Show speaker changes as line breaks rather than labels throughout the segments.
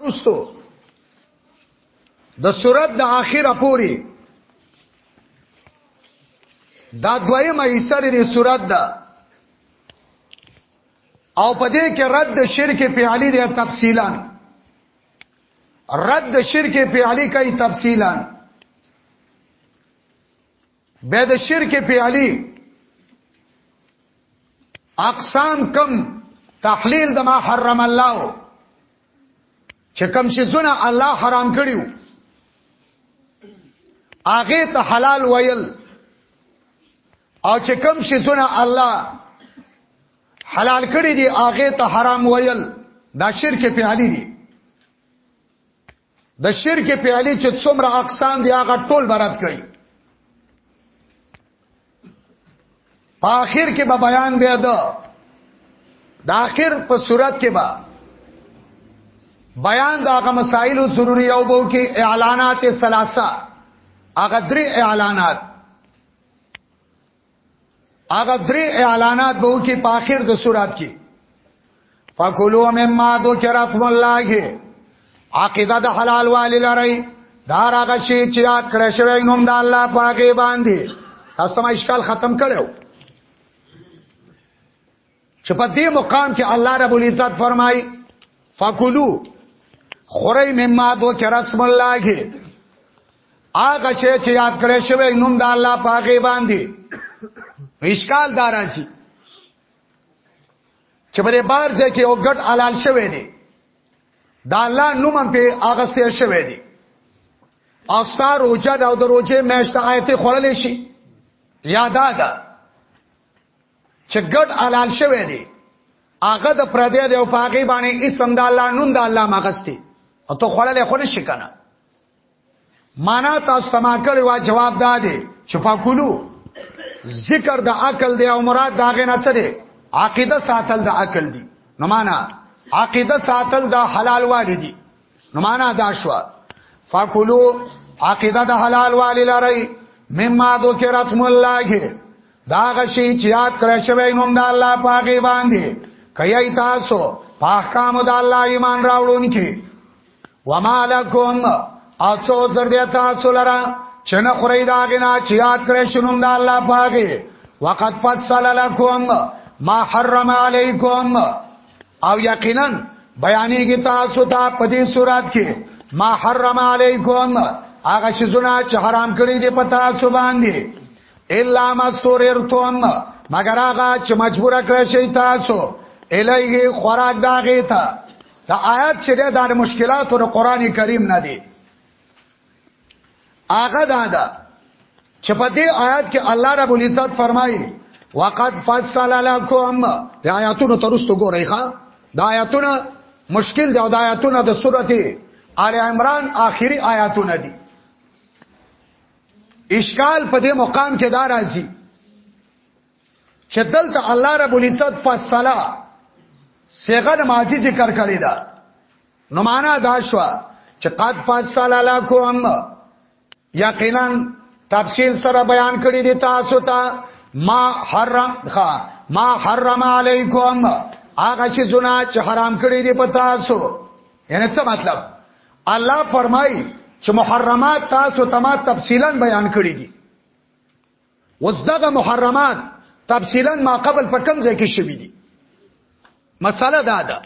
رستو د صورت د اخره پوری دا دویمه حصہ د صورت ده او په دې کې رد شرک په علی دی تفصیلا رد شرک په علی کوي تفصیلا به د شرک پیالي اقسام کم تحلیل د ما حرم الله چې کم شي زونه الله حرام کړیو هغه ته حلال ویل او چې کم شي زونه الله حلال کړی دی هغه ته حرام ویل دا شرک په علی دی د شرک پیالي چې څومره اقسام دی هغه ټول برات کوي په اخر کې به بیان بیا ده د اخر په صورت کې به بیان دا هغه مسائل ضروری او بو کې اعلانات ثلاثه هغه درې اعلانات هغه درې اعلانات به وکي په اخر د سورات کې فکلوا مما ذکر اسم الله عقیده د حلال والی لري دا راغ شي چې یاد کړی شوی نوم د الله پاکه باندې تاسو ما اشکال ختم کړو چې په دې مقام کې الله رب العزت فرمایي فکلو خوري مما دو کې رسم الله کې هغه شی چې یاد کړی شوی نوم د الله پاګې باندې اشکال دارانسي چې په دې بار ځای کې یو ګټ حلال شوی دی دا الله نوم په هغه سیر شوی دی او ستار روجه دا د روجه مېشت آیت خړلې شي یادا ده چې ګډ حلال شوی دی هغه د پردې دی او پاګې باندې اسم د الله نوم د الله مغستی او ته خړلې خو نشي کنه معنا تاسو تما کړی وا جواب دادې چې فاکلو ذکر د عقل دی او مراد داغه نه څه دی عقیده ساتل د عقل دی نو معنا عقیده ساتل د حلال والی دی نو معنا دا شو فاکلو عقیده د حلال والی لري مما ذکرت ملګری دا غشي چې یاد کړی شوی نوم د الله په هغه باندې کای تاسو په احکام د الله ایمان راوړونکي وما لکم او څو زر دی تاسو لرا چې نه خوري دا غنا چې یاد کړی شنوم د الله په هغه وقد فصل لكم ما حرم عليكم او یقینا بیانې کی تاسو ته په دې صورت کې ما حرم عليكم هغه شزونه چې حرام کړی دی په تاسو باندې الا مستوررتم مگر هغه چې مجبور کړی شي تاسو الیه خوراک داغه ته دا آیات چې د مشکلاتو د قران کریم نه دی هغه دا ده چې په دې آیات کې الله رب العزت فرمایي وقد فصل لكم د آیاتونو ترستو ګورئ ښا د آیاتونو مشکل دی او د آیاتونو د سورته آل عمران آخري آیاتونه دي اشکال په دې مقام کې دا راځي چې دلته الله رب العزت فصلا صيغه د ماضي ذکر کړی دا نو معنا دا شو چې قد فصل لكم یقینا تفصیل سره بیان کړی دی تاسو ته ما حرم ښا ما حرم علیکم هغه چې زنا چې حرام کړی دی په تاسو یعنی څه مطلب الله فرمای چې محرمات تاسو ته ما تفصیلا بیان کړی دي اوس دغه محرمات تفصیلا ما قبل په کم ځای کې شوې دي مساله دا ده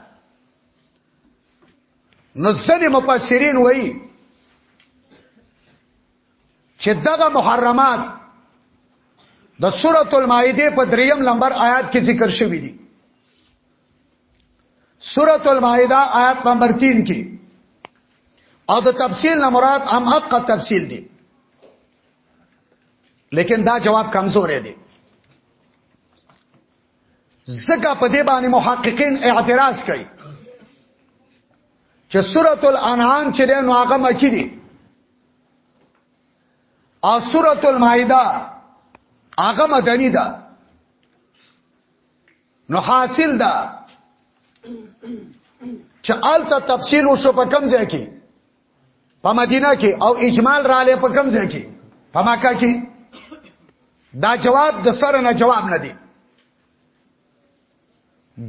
نو ځنې مفسرین وایي چې دغه محرمات د سورۃ المائده په دریم نمبر آیات کې ذکر شوې دي سورۃ المائده آیات نمبر 3 کې او د تفصیل نه مراد هم حق تفصیل دی لیکن دا جواب کمزور دی زکه په دې باندې محققین اعتراض کوي چې سورۃ الانعام چې د نواغه مکی دي او سورۃ المائده هغه مدنی ده نو حاصل دا چې آلته تفصیل وشو په کم ځای کې په مدینه کې او اجمال را لې په کم ځای کې په مکه کې دا جواب د سر نه جواب نه دی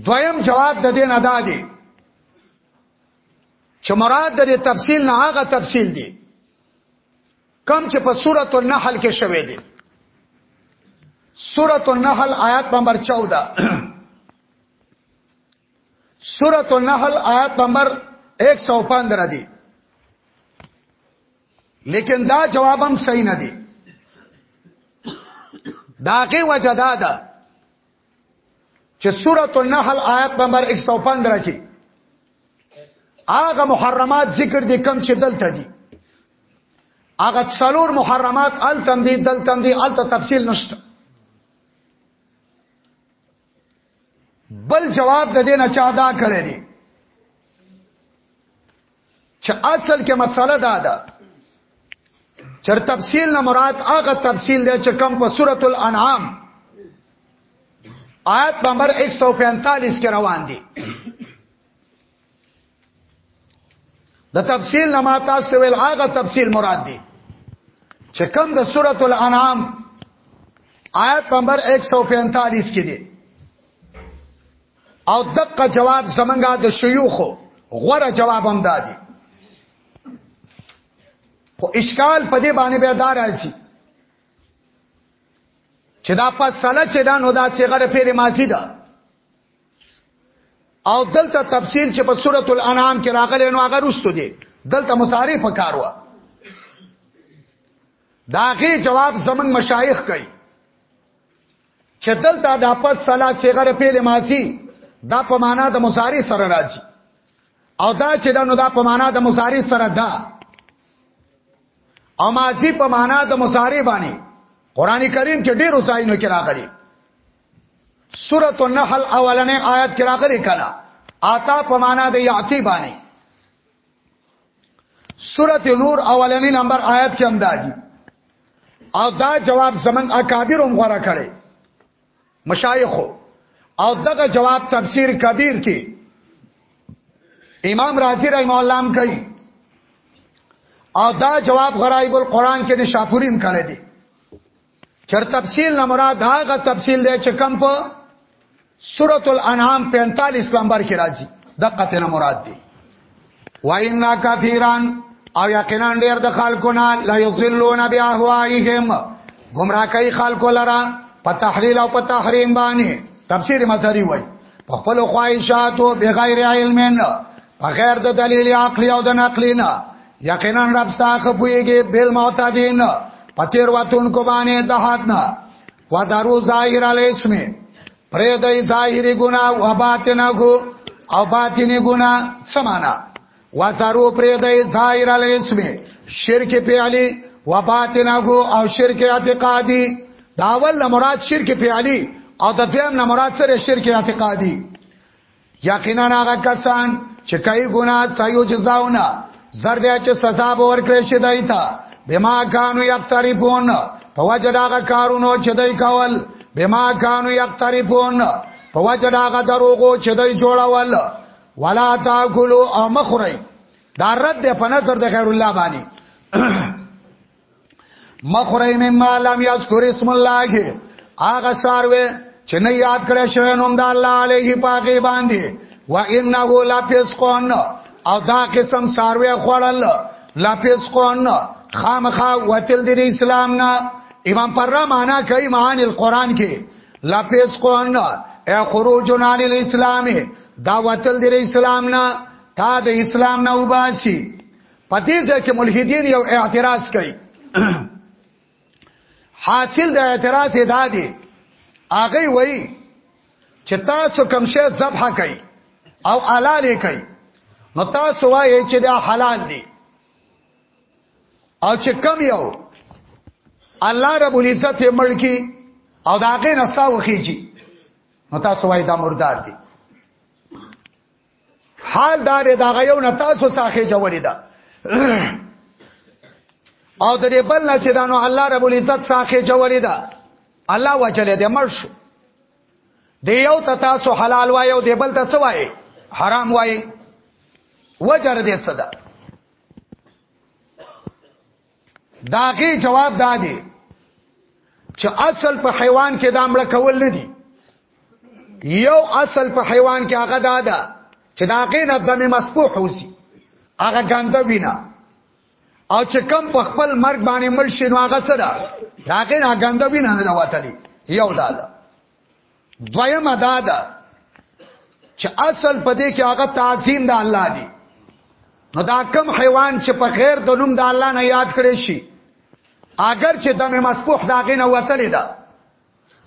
دویم جواب د دې نه دا دی چې مراد د تفصیل نه هغه تفصیل دی کم چې په سورۃ النحل کې شوې دي سورۃ النحل آیات نمبر 14 سورۃ النحل آیات نمبر 115 دی لیکن دا جواب هم صحیح نه دی داغه وجه دا ده چې سورۃ النحل آیت نمبر 115 کې هغه محرمات ذکر دي کم چې دلته دي هغه څلور محرمات التم دي دلتم دي الته تفصیل نشته بل جواب د دې نه چا دا کړی دی چې اصل کې مسله دا ده چر تفصیل نه مراد هغه تفصیل دی چې کم په سورۃ الانعام آیت نمبر 145 کې روان دي د تفصیل نه ما تاسو ته ویل هغه تفصیل مراد دی چې کوم د سورۃ الانعام آیت نمبر 145 کې دی او دقه جواب زمنګا د شيوخو غوړه جواب هم دادی خو اشکال په دې باندې به دار راځي چې دا پسله چې دا نو دا صيغه په ماضي ده او دلته تفصیل چې په سورۃ الانعام کې راغلی نو هغه رستو دی دلته مصاری په کار و داغه جواب زمون مشایخ کوي چې دلته د پس صلا صغره پیل ماسی دا په معنا د مصاری سره راځي او دا چې دا نو دا په معنا د مصاری سره ده او ماضی په معنا د مصاری باندې قران کریم کې ډېر وسایلو کې راغلي سورۃ النحل اولنې آیات کې راغلي کړه آتا په معنا د یاتی باندې سورۃ نور اولنې نمبر آیات کې هم دادی او دا جواب زمنګ اکابر هم غوړه کړي مشایخ او دغه جواب تفسیر کبیر کې امام رازی رحم الله هم کوي او دا جواب غرایب القرآن کې نشاپوریم کړی دی چر تفصیل نه مراد هغه تفصیل دی چې کم په سورۃ الانعام 45 نمبر کې راځي دقه ته نه مراد دی واینا کثیران او یقینا ډیر د خلکو نه لا یضلون باهوائهم گمراه کوي خلکو لرا په تحلیل او په تحریم باندې تفسیر مزری وای په خپل خواهشاتو بغیر علم بغیر د دلیل عقلی او د نقلی نه یقینا رب ستاخه پویږي بل معتادین پتیر واتون کو باندې د حد نه و درو ظاهر علی اسم پرې د ظاهری ګنا او باطنه کو او باطنی ګنا سمانا و زرو پرې د ظاهر علی اسم شرک په علی و باطنه کو او شرک اعتقادی داول مراد شرک په علی او د دیم نه مراد سره شرک اعتقادي یقینا هغه کسان چې کوي ګناه سایو جزاونه زر دې چې سزا به ورکړي شي دای ته بما کانو یقترفون په وجه داغه کارونو چې دای کول بما کانو یقترفون په وجه داغه دروغو چې دای جوړول ولا تاکلوا او مخری دا رد په نظر د غیر الله باندې مخره مما لم یذکر اسم الله هغه ساروي چې نه یاد کړی شوی نوم د الله علیه پاکي باندې و انه لفسقون او دا قسم ساروي خوړل لفسقون خامخا وتل دی اسلام نه امام پر معنا کوي معانی القرآن کې لفسقون ای خروج عن الاسلام دا وتل دی اسلام نه تا د اسلام نه وباسي په دې ځای کې ملحدین یو اعتراض کوي حاصل د اعتراض ادا دی هغه وایي چې تاسو کوم شی ذبح کوي او حلال کوي نو تاسو وایي چې دا حلال دی او چې کم یو الله رب العزت یې ملکی او دا هغه نساو خيږي نو تاسو وایي دا مردار دی حال دار دا غيو نه تاسو ساخه جوړی دا او د دې بل نه چې دا نو الله رب العزت ساخه جوړی دا الله وجل دې مرش دی یو ته تاسو حلال وای او دې بل ته څه وای حرام وای وجر دې صدا داغه جواب دادی چې اصل په حیوان کې دا مړ کول نه دي یو اصل په حیوان کې هغه دادا چې دا غینه دمه مسفوح وسی هغه ګنده وینا او چې کم په خپل مرګ باندې مړ شي نو هغه سره دا غینه ګنده وینا نه وتلی یو دادا دویم ادا ده چې اصل په دې کې هغه تعظیم د الله دی نو دا کم حیوان چې په خیر د نوم د الله نه یاد کړي شي اگر چې دمه مسفوح داغه نه وتلی ده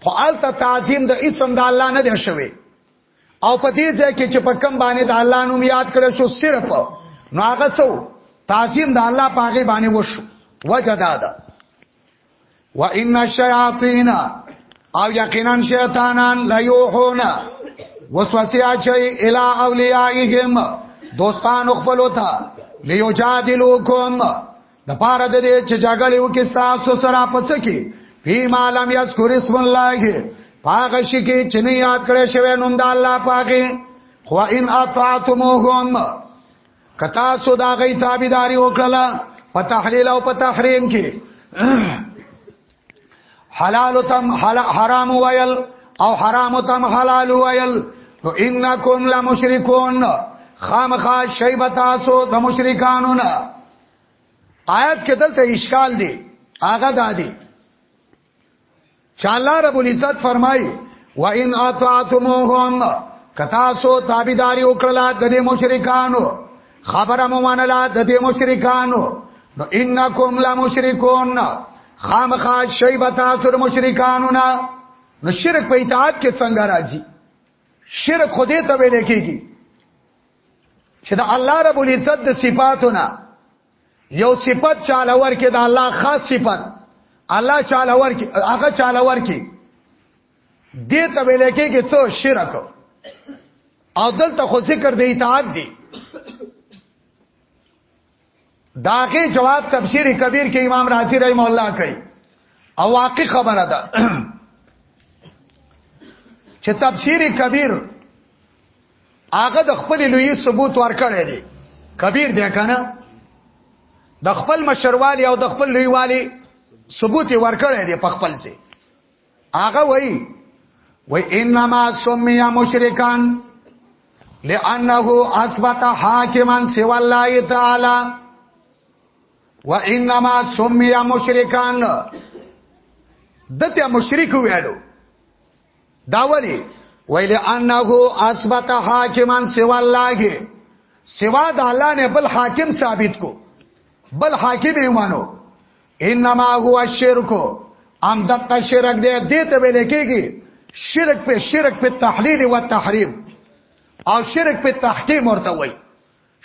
خو الته تعظیم د اسم د الله نه دی شوی او په دې ځای کې چې په کم باندې د الله نوم یاد کړي شو صرف نو هغه څو تعظیم د الله پاغه باندې وشو وجه دا ده و ان الشیاطین او یقینا شیطانان لا یوحون وسوسه اچي الی اولیاءهم دوستان خپل وتا لیوجادلوکم د پاره د دې چې جګړه وکي تاسو سره پڅکی فی ما لم یذکر اسم الله پاګه شي کې چې نه یاد کړی شوی نوم د الله پاګه خو ان اطاعتموهم کتا سو دا غي تابعداري وکړه په تحلیل او په تحریم کې حلال تم حرام ویل او حرام تم حلال ویل نو انکم لمشرکون خامخا شیب تاسو د مشرکانو نه آیات کې دلته اشکال دی هغه دادی چا الله رب العزت فرمای و ان اطعتموهم کتا سو تابعداري وکړه د دې مشرکانو خبره مو منله د دې مشرکانو نو انکم لا مشرکون خامخا شیبتا سر مشرکانو نه نو شرک په اطاعت کې څنګه راځي شرک خدای ته ویل کېږي چې د الله رب العزت د صفاتونه یو صفت چاله ورکه د الله خاص صفت الله چاله ورکه هغه چاله ورکه دې ته ویل کېږي څو شرک او دلته خو ذکر د اطاعت دی داغه جواب تفسیر کبیر کې امام رازی رحم الله کوي او واقع خبره ده چې تفسیر کبیر هغه د خپل لوی ثبوت ورکړی دی کبیر دی کنه د خپل مشروالی او د خپل لویوالی ثبوت ورکړی دی په خپل سي هغه وای وای انما سمي مشرکان لانه اثبت حاکما سوى الله تعالی وانما سمي مشرکان دته مشرک ویلو دا ولی ویل انه اثبت حاکمان سوا الله سوا د الله نه بل حاکم ثابت کو بل حاکم ایمانو انما هو الشرک ام دقه شرک دی دې ته ویل کېږي شرک په شرک په تحلیل او تحریم او شرک په تحکیم ورته وای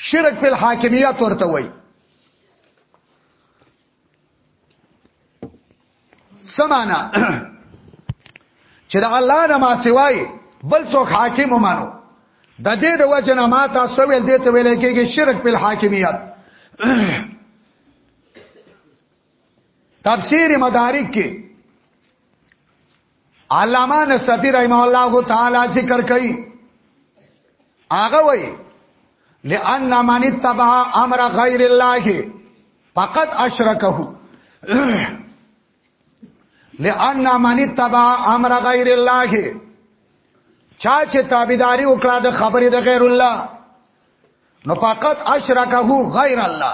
شرک په حاکمیت ورته وای سمانا چې د الله نه ما سوای بل څوک حاکم ومانو د دې د وجه نه ما تاسو ویل دې ته ویل کېږي شرک په حاکمیت تفسیر مدارک کې علامه نصفی رحمه الله تعالی ذکر کوي هغه وایي لئن من اتبع امر غیر الله فقد اشرکه لئن من اتبع امر غیر الله چا چې تابعداري وکړه د خبرې د غیر الله نو فقط اشرکه غیر الله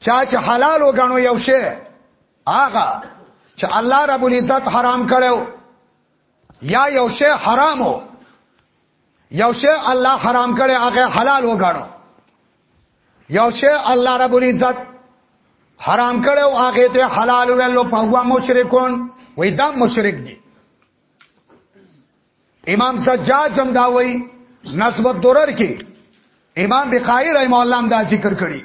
چا چې حلال وګڼو یو شی هغه چې الله رب العزت حرام کړو یا یو شی حرامو یو شی الله حرام کړي هغه حلال وګڼو یو شی الله رب العزت حرام کړو هغه ته حلال ویلو په هوا مشرکون وې دا مشرک دي امام سجاج هم دا وایي نسب الدرر کې امام بخاری رحم الله هم دا ذکر کړی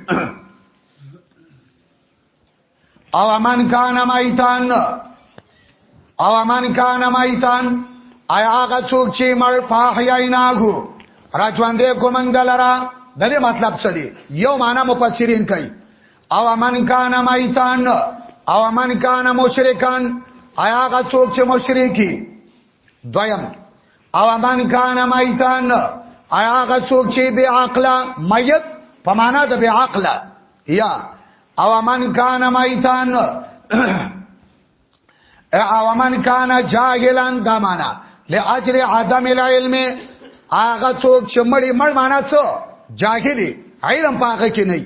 او امن کان مایتان او امن کان مایتان آیا هغه څوک چې مړ پاحیای ناغو راځوندې کومنګ دلرا د دې مطلب څه دی یو معنا مفسرین کوي او امن کان مایتان او امن کان مشرکان آیا هغه څوک چې مشرکی دویم او من کان مایتان آیا هغه څوک چې بی عقل میت په معنا د بی عقل یا او من کان میتان او من کان جاهلان دا معنا لاجل عدم العلم هغه څوک چې مړی مړ معنا څه جاهلی علم پاګه کې نه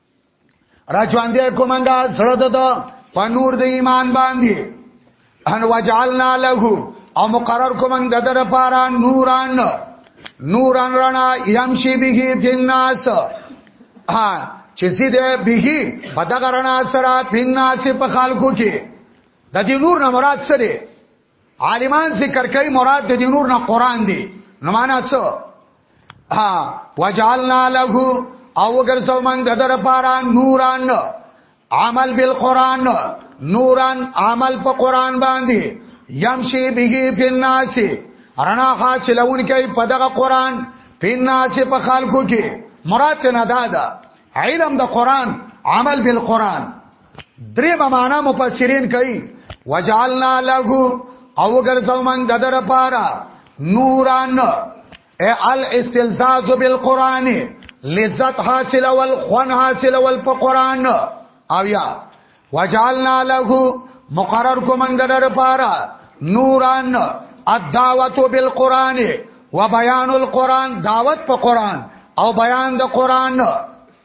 را ژوند دې کومنګا زړه د په نور د ایمان باندې ان وجعلنا له او مقرر کومنګ د در پارا نوران نوران رڼا یمشي به فی الناس ها چې سي دې به په دغه رڼا سره فی الناس په خلکو کې د دې نور نه مراد څه دی عالمان ذکر کوي مراد د دې نور نه قران دی نو معنا څه ها وجعلنا له او ګرځو موږ د در پارا نوران عمل بالقران نوران عمل په قران باندې يمشي به په الناس رڼا حاصلون کوي په دغه قران په الناس په خلکو کې مراد نه دادا علم د قران عمل بالقران درې معنا مفسرین کوي وجعلنا له او ګرځو من د در پارا نوران اے الاستلزاز بالقران لذت حاصل ول خون حاصل ول په قران او یا وجعلنا له مقرر کو من د در پارا نوران الدعوت بالقران وبيان القران دعوت په قران او بیان د قران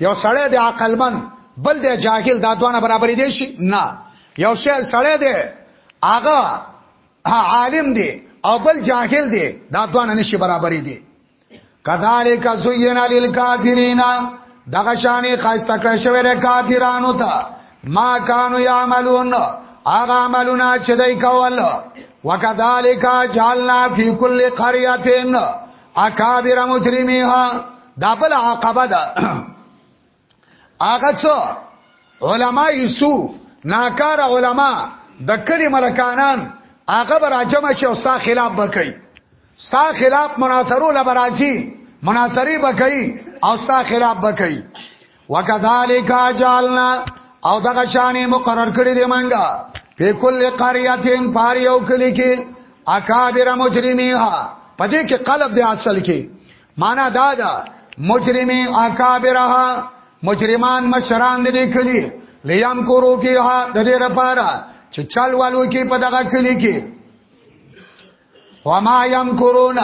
یو سړی د عقلمن بل د جاهل دا دوه نه برابرې دي شي نه یو سړی دی هغه عالم دی او بل جاهل دی دا دوه نه نشي برابرې دي کذالک زینا للکافرین دغه شانې خاصه کړ شوی د کافرانو ته ما کانو یعملون هغه عملونه چې دوی کول وکذالک جعلنا فی کل قريه اکابر مجرمیها دا بل عقبه ده هغه څو علما یسو ناکار علما د کلی ملکانان هغه به راجمع شي او ستا خلاف بکي ستا خلاف مناصرو لبرازي مناصري بکي او ستا خلاف بکي وکذالک جعلنا او دغه شانې مقرر کړی دی منګه په کل قريهتين پار یو کلی کې اکابر مجرميها پدې کې قلب دی اصل کې معنا دا ده مجرمي اکابرها مجرمان مشران دې کلی لیم کورو فیها د دې لپاره چې چل والو کې په دغه کلی کې وما يمكرون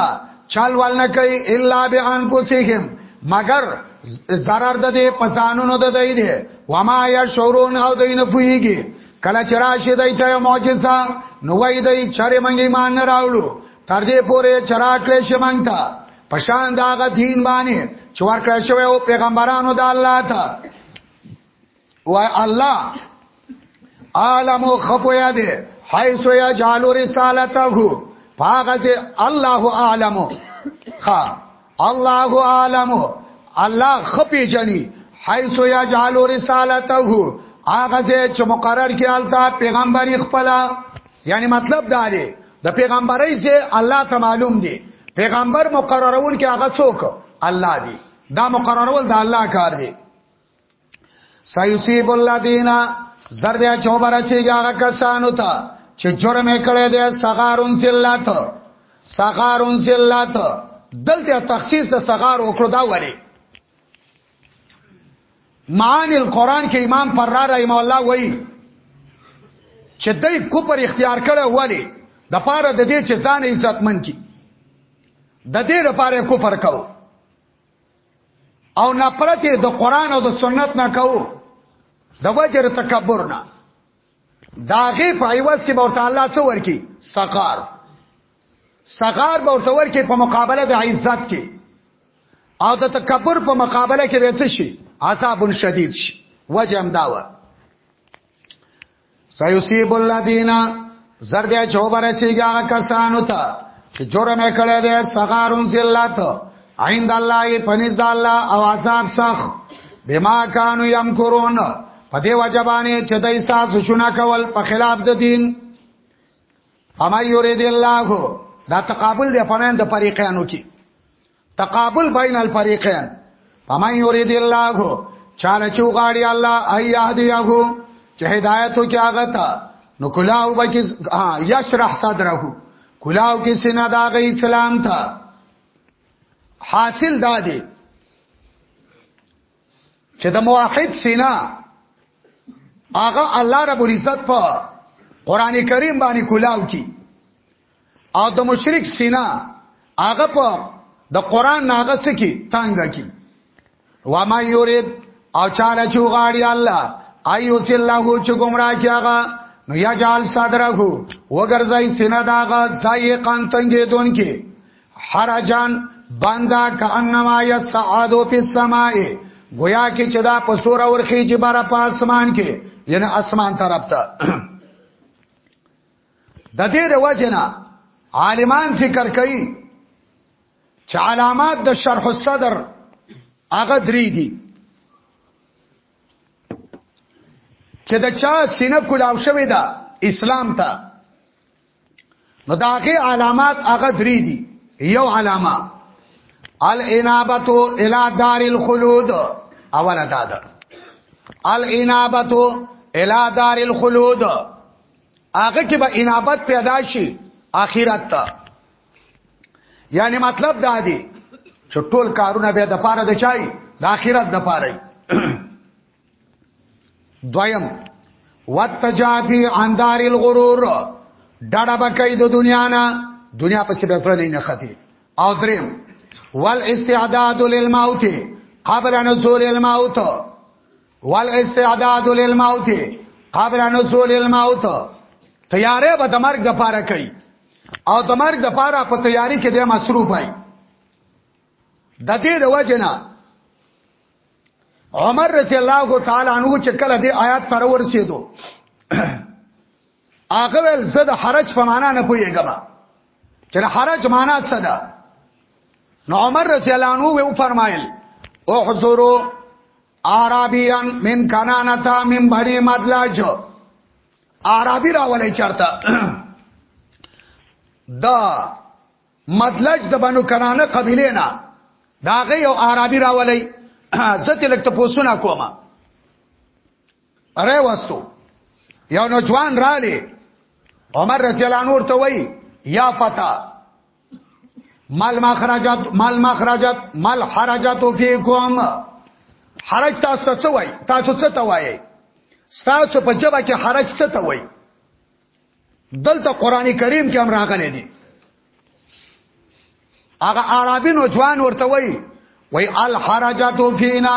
چل ول نه کوي الا بانفسهم مگر zarar د دې پسانونو د دی دی وما يشعرون او دین پويږي کله چې راشي دای ته معجزه نو وای دای چرې مونږ ایمان نه راوړو تر دې پورې چراکړې شي مونږ ته پشان داغه دین باندې چې ورکړې شوی او پیغمبرانو د الله ته وای الله عالم خپویا دی حيث يجعل رسالته پاغه چې الله عالم خا الله عالم الله خپې جنې حيث يجعل رسالته هغه چې مقرر کې التا پیغمبري خپل یعنی مطلب دا دی د پیغمبري چې الله ته معلوم دی پیغمبر مقررول کې هغه څوک الله دی دا مقررول د الله کار دی سيصيب الذين زردیا چوبر رسیږي هغه کسانو ته چې جرم کړي دي صغارون ذلت صغارون ذلت دلته تخصیص د صغار وکړو دا وری معانی القرآن کې امام فرار رحم الله وایي چې دای کوپر اختیار کړه ولی د پاره د دې چې ځان عزتمن کی د دې لپاره کوپر کاو او نفرت د قران او د سنت نه کوو د وجر تکبر نه داغه په ایواز کې ورته الله څو ورکی سقار سقار ورته ورکی په مقابله د عزت کې او د تکبر په مقابله کې وڅ شي عذاب شدید شي وجه هم داوه سيصيب الذين زرد چوبر سیګه کسانو ته چې جرم کړی دی صغارون ذلت عند الله پنځ د الله او عذاب سخ بما كانوا يمكرون په دې وجبانه چې دای ساس شونه کول په خلاف د دین اما یرید الله دا تقابل دی په نن د فریقانو کې تقابل بین الفریقین فمن یرید الله چانه چې غاړي الله ایهدیه چې هدایت کې هغه تا نو کلاو بکی یشرح صدره کلاو کې سینه دا غي اسلام تا حاصل دا دی چې د موحد سینا هغه الله رب العزت په قران کریم باندې کلاو کی او د مشرک سینا هغه په د قران ناغه څه کی تنګ کی و ما یورید او چاله چې غاړي الله ایو چې الله چې گمراه کیغه نو یا جال صدره کو وګرځای سینه داغه ځای قان تنګې دون کې حرجان بندا کانما یسعدو فی السماء گویا کې چې دا په سور اورخي چې بار په اسمان کې یعنی اسمان طرف ته د دې د وجنه عالمان ذکر کوي چې علامات د شرح الصدر هغه درې دي چې د چا سینه کولاو شوې ده اسلام ته نو دا هغه علامات هغه درې دي یو علامه الانابتو الى دار الخلود اوله دا ده الانابتو الى دار الخلود هغه کې به انابت پیدا شي اخرت ته یعنی مطلب دا دی چې ټول کارونه به د پاره د چای د اخرت د پاره دویم وتجافی اندار الغرور ډډه بکې د دنیا نه دنیا په څیر سره نه ختی او دریم والاستعداد للموت قبل نزول الموت والاستعداد للموت قبل نزول الموت تیارې به د مرګ د پاره کوي او د مرګ د پاره په تیاری کې د مصروف وي د دې د وجنه عمر رضی الله تعالی عنہ چې کله دې آیات تر ورسېدو هغه ول زه د حرج په معنا نه پوهیږم چې حرج معنا څه ده نو عمر رضی الله عنه و فرمایل احذروا اعرابیان من کنانتا من بنی مدلج اعرابی راولې چرته دا مدلج د بنو کنانه قبیله نه دا غي یو اعرابی راولې زته لکته پوسونه کومه اره واستو یو نوجوان رالی عمر رضی الله عنه ورته وای یا فتا مال ما خراجات مال ما خراجات مال حرجات فیکم حرج تاسو ته څه وای تاسو څه ته وای تاسو په جبا کې حرج څه ته وای دلته قران کریم کې هم راغلي دي هغه عربي نوجوان ورته وای وای الحرجات فینا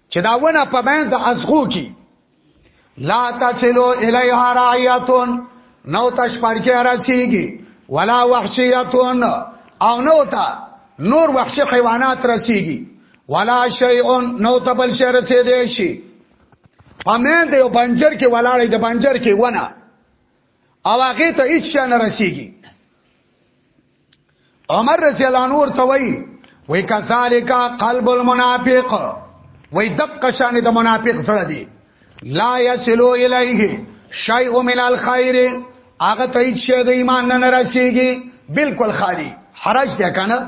چې دا ونه په مین د ازغو کې لا تصلو الیها رعیتون نو تشپر کې رسیږي ولا وحشیتون او نو تا نور وحشی حیوانات رسیږي ولا شیء نو تبل شی رسیدې شي پمن د یو بنجر کې ولاړې د بنجر کې ونه او هغه ته هیڅ نه رسیږي عمر رضی الله عنه ورته وای وای کذالک قلب المنافق وای دق شان د منافق سره دی لا یسلو الیه شیء من الخير هغه ته هیڅ شی د ایمان نه رسیږي بالکل خالی حرج ده کنه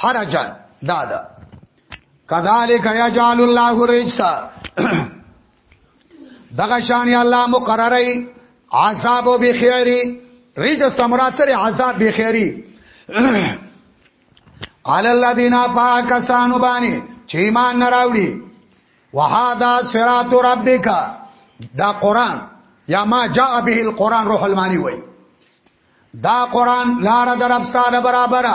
حرجا دادا کذالک یجعل الله الرجس دغه شان الله مقرره عذاب بخیری ریجس تمرات سره عذاب بخیری علی الذین پاکسانو باندې چې ایمان نه راوړي وهذا صراط ربک دا قران یا ما جاء به القران روح المانی وای دا قران لار در افستاله برابر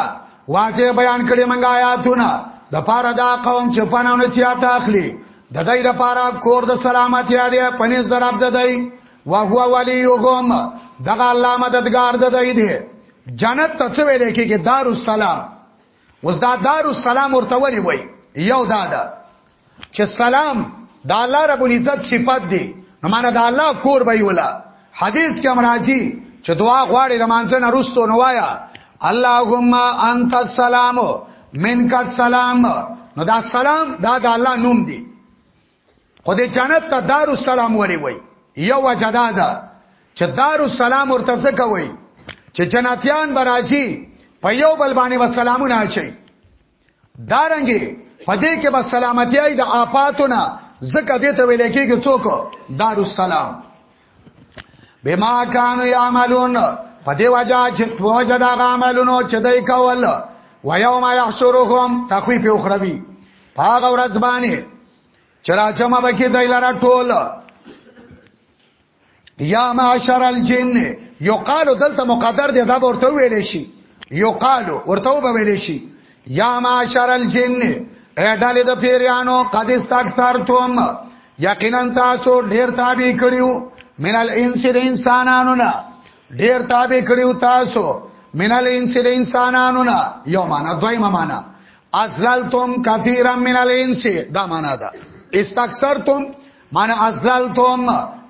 واځه بیان کړي منګه آیاتونه د پاره دا قوم چې پناو نصیحت اخلي د دې لپاره کور د سلامت یادې پنيز در عبد دی او هو وليهم دغه الله مددگار د دې دی جنت ته څه ویل کېږي دارالسلام اوس دا دار السلام ورته ولی وای یو دا ده چې سلام د الله رب العزت صفت دی نو معنا د الله کور به ولا حدیث کې امراجی چې دعا غواړي د مانځه نه رستو نو وایا اللهم انت السلام منک السلام نو دا سلام دا د الله نوم دی خو د جنت ته دار السلام ولي وای یو وجدا ده چې دار السلام ورته څه کوي چې جنتیان برازي په یو بل باندې وسلامونه اچي دارنګي پدې کې به سلامتی د آفاتونه زکه دې ته ویل کېږي څوک دار السلام بما كانوا يعملون په دې وجه چې په وجه دا عملونو چې دوی کول و یوم یحشرهم تخفیف اخروی پاغه ورځ باندې چراچم بکی دوی لره ټول یا معاشر الجن یقال دلته مقدر دی دا ورته ویل شي یقال ورته ویل شي یا معاشر الجن اډاله د پیرانو قد استكثرتم یقینا تاسو ډیر تابع کړیو من الانس د انسانانو نه ډیر تابع کړیو تاسو من الانس د انسانانو نه یو معنا دویمه معنا ازللتم کثیرا من الانس دا معنا ده استكثرتم معنا ازللتم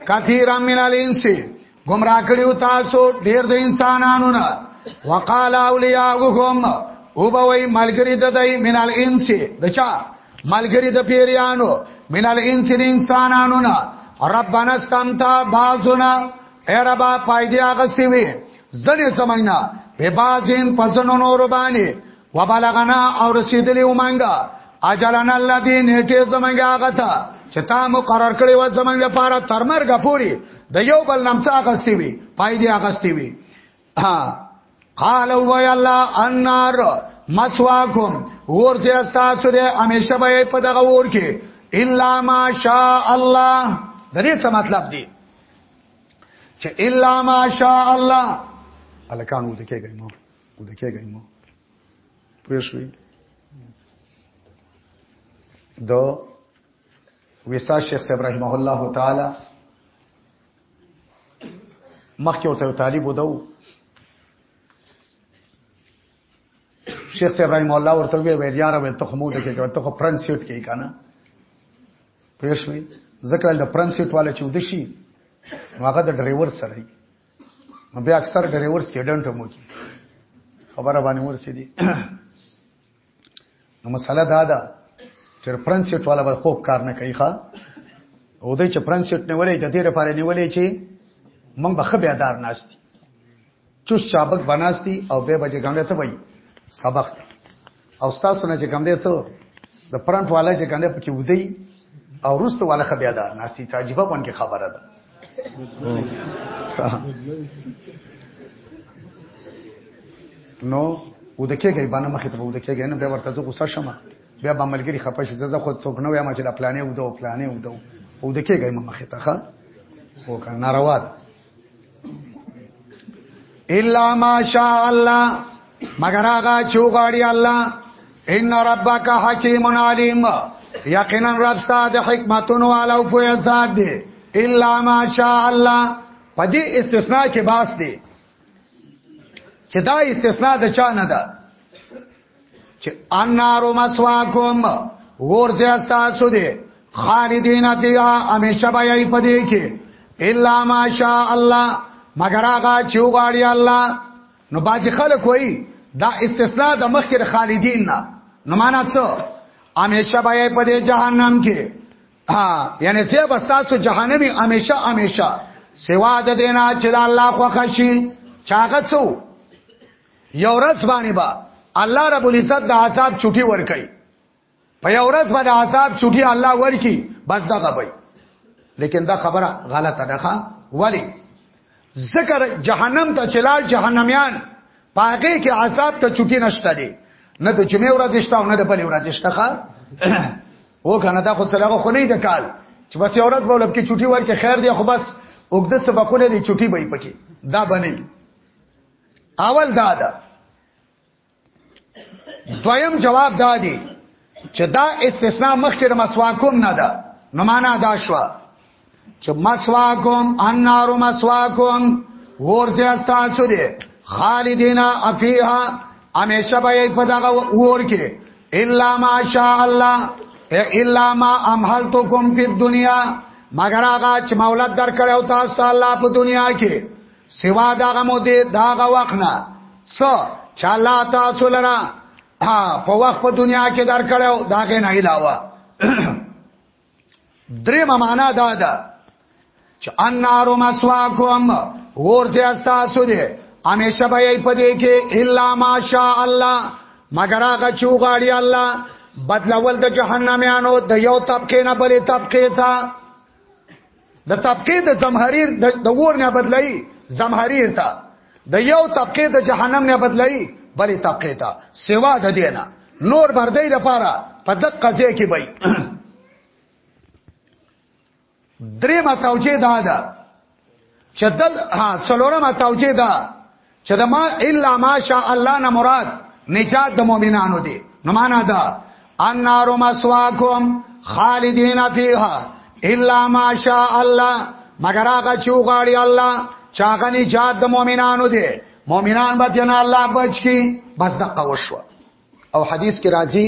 کثیرا من الانس گمراه کړیو تاسو ډیر د انسانانو نه وقال اولیاءهم او به وای ملګری د دای منال انس دچا ملګری د پیریانو منال انس د انسانانو نه ربنا استمتا بازونا اے ربا پایدې اغستې وي زنه زمنګنا په بازین پسنو نور باندې وبلغنا او رسیدلی ومنګا اجلنا الذي نټه زمنګا غتا چې تا مقرر کړی و زمنګ لپاره تر مرګ پوري د یو بل نمڅه اغستی وي پای دی اغستی وي ها قال و یا الله النار مسواکم ور چې استاسو دې همیشه به په دغه ور کې الا ما شاء الله د دې څه مطلب دی چې الا ما شاء الله الکانو دې کېږي مو اوده کېږي مو پوه شوي د ویسا شیخ صاحب رحمه الله تعالی مخکې ورته طالب ودو شیخ صاحب رحم الله ورته وی ویل یار ویل ته خو مو دکې کوي ته خو پرنس سیټ کې کنه پېښوي ځکه د پرنس سیټ والا چې ودشي هغه د ډرایور سره نو بیا اکثر ډرایور سټډنټ مو کی خبره باندې ورسې دي نو مسله دا ده چې پرنسټ والا به خوب کار نه کوي ښا او دای چې پرنسټ نه ولې د دې لپاره نه ولې چې موږ به خبره دار ناشتي چوس چابک بناستی او به بجې غنډه څه وای سبق او تاسو نه چې کوم دی سو د پرنټ والا چې کنده پکې ودی او روستو والا خبیا ده ناسی عجیبه باندې خبره ده نو و د کېږي باندې مخې ته و د کېږي نه به ورته زه غوسه شم بیا به ملګری خپه شي زه خود څوک نه وایم چې د پلانې و د پلانې و د و د کېږي مخې ته ښه او که ناروا ده الا ماشاء الله مگر هغه چوغاړي الله ان ربک حکیم علیم یقینا رب ستاد حکمتونو علاو په ذات دی الا ماشاء الله په دې استثناء کې باس دی چې دا استثناء د چا نه ده چې النار مسواکم ورځه استاسو دي خالدین فیها همیشه به یې پدې کې الا ماشاء الله مگر هغه چې وغاړي الله نو باج خلک وای دا استثناء د مخکې خالدین نه نو معنا څه همیشه به یې پدې جهنم کې ها یعنی چې بستاسو جهنمی همیشه همیشه سوا د دینا چې الله خو خشي چاغه څو یو ورځ باندې با الله رب العزت د عذاب چټي ور کوي په یو ورځ باندې عذاب چټي الله ور کوي بس دا غبي لیکن دا خبره غلطه ده ښا ولی ذکر جهنم ته چلال جهنميان پاګه کې عذاب ته چټي نشته دي نه د جمعې ورځ شته نه د بلې ورځ شته ښا و کنه دا خو سلاغه خو نه د کال چې بس یو ورځ به لب کې چټي ورکه خیر دی خو بس وګد سبقونه دي چټي به پکې دا بنئ اول دا ده دویم جواب دا دی چې دا استثناء مخکې مسواکم نه ده نو معنا دا شو چې مسواکم انار مسواکم ورځه استاسو دي خالدینا افیها همیشه به په دغه ور کې الا ماشاء الله الا ما امحلتکم فی الدنیا مگر هغه چې مولد درکړو تاسو ته الله په دنیا کې سوا دغه مو دې داغه وخت نه س چې الله تاسو لرا په وخت په دنیا کې درکړو داغه نه علاوه درې معنا دا ده چې انارو مسواکم ورځي استاسو دې همیشه به یې پدې کې الا ماشاء الله مگر هغه چې وغاړي الله بدلول د جهنميانو د یو طبقه نه بلې طبقه ته د طبقه د زمحریر د ور نه بدلای زمحریر ته د یو طبقه د جهنم نه بدلای بلې طبقه ته سوا د دینه نور بردی د پاره په دقه ځای کې وای درې ما توجیه دا ده چې دل ها څلورمه توجیه ده چې د ما الا ماشاء الله نه مراد نجات د مؤمنانو دی نو معنا دا النار مسواکم خالدین فیها الا ماشاء الله مگر هغه چې غاړي الله چاغه نجات د مؤمنانو دی مؤمنان به جنا الله بچ کی بس د قوشو او حدیث کې راځي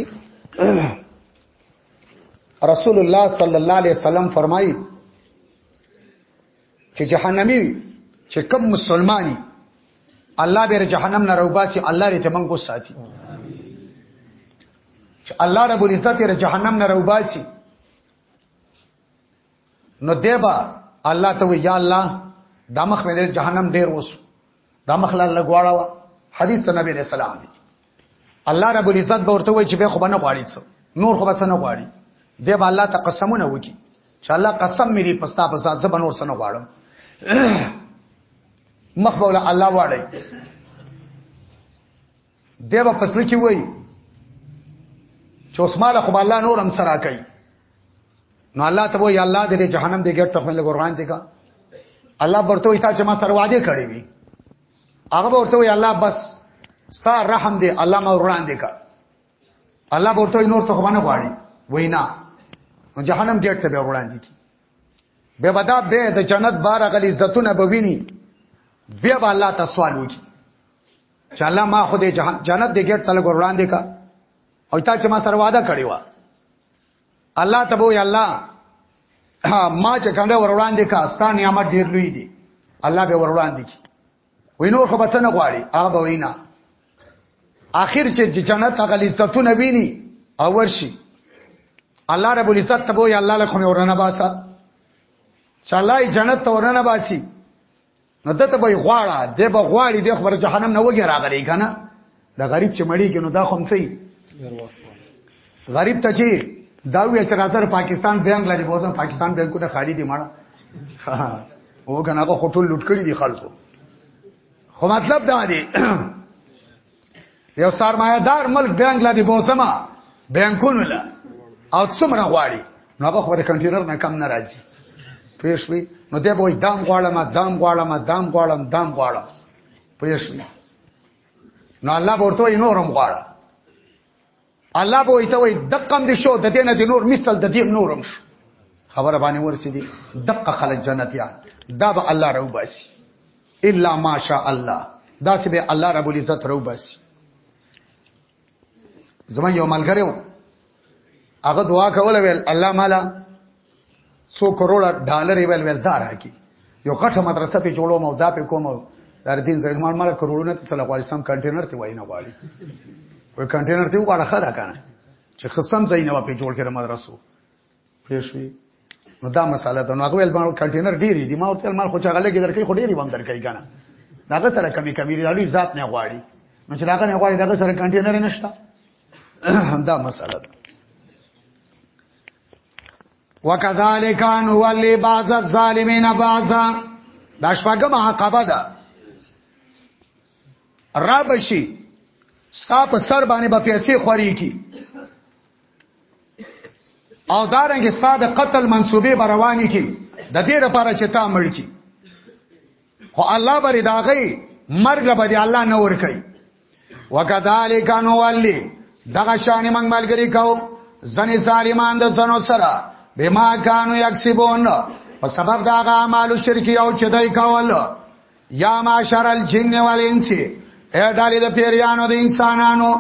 رسول الله صلی الله علیه وسلم فرمایي چې جهنمی وي چې کوم مسلمانی الله به جهنم نه روباسي الله دې تمن کو ساتي چې الله رب العزت دې جهنم نه روباسي نو دیبا الله ته وی یا الله دمخ مې جهنم ډیر وسو دا مخله لګواړه وا حدیث ته نبی رسول الله دی الله رب العزت به ورته وای چې به خو نه غواړي څو نور خو به نه غواړي دی به الله ته قسمونه وکي چې الله قسم مې لري پستا په ذات زبر نور سره غواړم مخ بوله الله واړی دی به پسره کې وای چې اوس مال خو الله نور هم سره کوي نو الله ته وای الله دې جهنم دې ګټ تخمل قرآن ته کا الله ورته وای چې ما سره وعده کړې وي هغه ورته وای الله بس ستا رحم دې الله ما وړاندې کا الله ورته وای نور څه باندې غواړي وینا نو جهنم ګټ ته به وړاندې کی به بدا به د جنت بار غلی عزتونه بوینی بیا به الله ته سوال وکړي چې الله ما خو دې جنت دې ګټ تل ګور وړاندې کا او تا چې ما سره وعده کړی و الله ته وې الله ما چې کنده ور وړاندې کا ستا نعمت ډیر لوی دی الله به ور وړاندې کی وینو خو بچنه غواړي هغه به وینا اخر چې جنت هغه لذتو نبیني او ورشي الله رب العزت ته وې الله له خو مې ورنه باسا چې الله جنت ته ورنه باسي نو دته به غواړه د به غواړي د خبر جهنم نه وګی راغلی کنه د غریب چې مړی کنو دا کوم څه غریب ته چې دا وی چې راځر پاکستان بانک لري بوزم پاکستان بانکونه خالی دي مړه او کنه هغه خټول لټ کړی دي خلکو خو مطلب دا دی یو سرمایه دار ملک بانک لا دی بوزما بانکونو لا او څومره غواړي نو هغه خو کنټینر نه کم ناراضي پېښوي نو دی به دام غواړم دام غواړم دام غواړم دام غواړم پېښوي نو الله ورته نورم غواړم الله به ایته وای دقم دي شو د دې نه دي نور مثال د دې نورم شو خبره باندې ورسېدي دقه خلک جنتیان دا به الله رو باسي الا ماشاء الله دا چې به الله رب العزت رو باسي زما یو ملګری و هغه دعا کوله ویل الله مالا سو کروڑه ډالر ویل ویل دار کی یو غټه مدرسه په جوړو مو دا په کوم در دین زړه مال مال کروڑونه ته صلی غواړي سم کنټینر ته وای نه غواړي وای کنټینر ته وغواړه خدا کنه چې خصم ځای نه په جوړ کړه مدرسو پېښوي نو دا مساله ده نو هغه ول باندې کنټینر ډیری دی ما ورته مال خو چاغله کې درکې خو ډیری باندې درکې کنه داغه سره کمی کمی دی لوی ذات نه غواړي نو چې داغه نه غواړي داغه سره کنټینر نشته دا مساله ده وکذالک ان ولی بعض الظالمین بعضا دا شپږم عقبه ده را بشي ستا په سر باندې به پیسې خوري کی او دارنګ ستا د قتل منسوبې برواني کی د دې لپاره چې تا مړ کی خو الله بری داغی مرګ به دی الله نه ور کوي وکذالک نو ولی دغه شان من ملګری کو زنی سالمان د زنو سره بما کانو یکسبون په سبب دا غا مالو شرکی او چې دای کول یا معاشر الجن والانس اے ډالې د پیریانو د انسانانو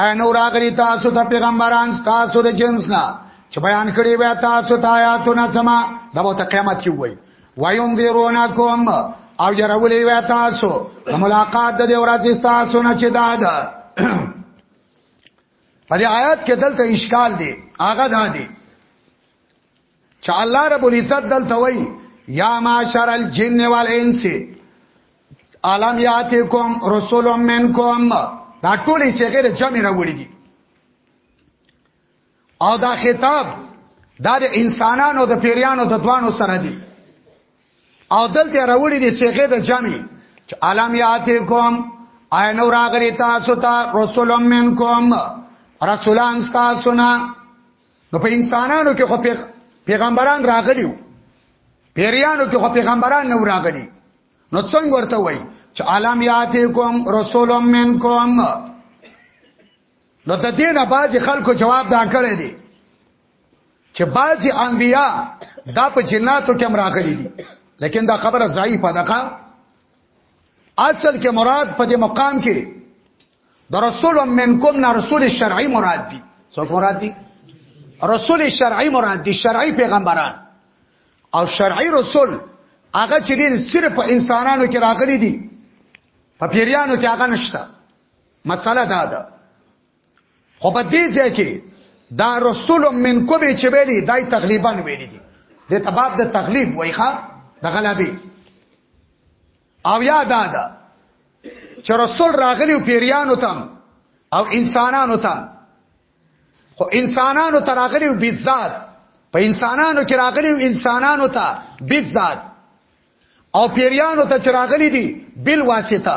ایا نو راغلی تاسو ته پیغمبران تاسو د جنس نه چې بیان کړی وای تاسو ته آیاتونه سما دا به قیامت کې وای وایون دیرونکم او جرولې وې تاسو د ملاقات د ورځې تاسو نه چې دا ده په دې آیات کې دلته اشکال دی هغه دا دی چې الله رب العزت دلته وایي یا معاشر الجن والانس علم یاتکم رسول منکم دا ټول شیغه جمع راوړي دي او دا خطاب دا د انسانانو د پیریانو د دوانو سره دی او دلته راوړي دي چې غې د جامع چې علم یاتکم آی نو راغری تاسو ته رسول منکم رسولان تاسو نه نو په انسانانو کې خو پیغمبران راغلی وو پیریانو کې خو پیغمبران نه راغلی نو څنګه ورته وای چې علم یاتکم رسول منکم نو د دې نه باز خلکو جواب دا کړی دی چې باز انبیا دا په جناتو کې راغلي دي لیکن دا خبره ضعیفه ده اصل کې مراد په دې مقام کې د رسول منکم نه رسول شرعي مراد دي څو مراد دي رسول شرعي مراد دي شرعي پیغمبران او شرعي رسول هغه چې دین صرف انسانانو کې راغلي دي په پیریانو کې هغه نشته مسله دا ده خو په دې ځای کې دا رسول من کو به چې ویلي دای تغلیبا ویلي دي د تباب د تغلیب وایخه د غلبي او یا دا ده چې رسول راغلی پیریانو تم او انسانانو تم خو انسانانو ته راغلی بالذات په انسانانو کې راغلی انسانانو ته بالذات او پیریانو ته چې راغلی دي بل واسطه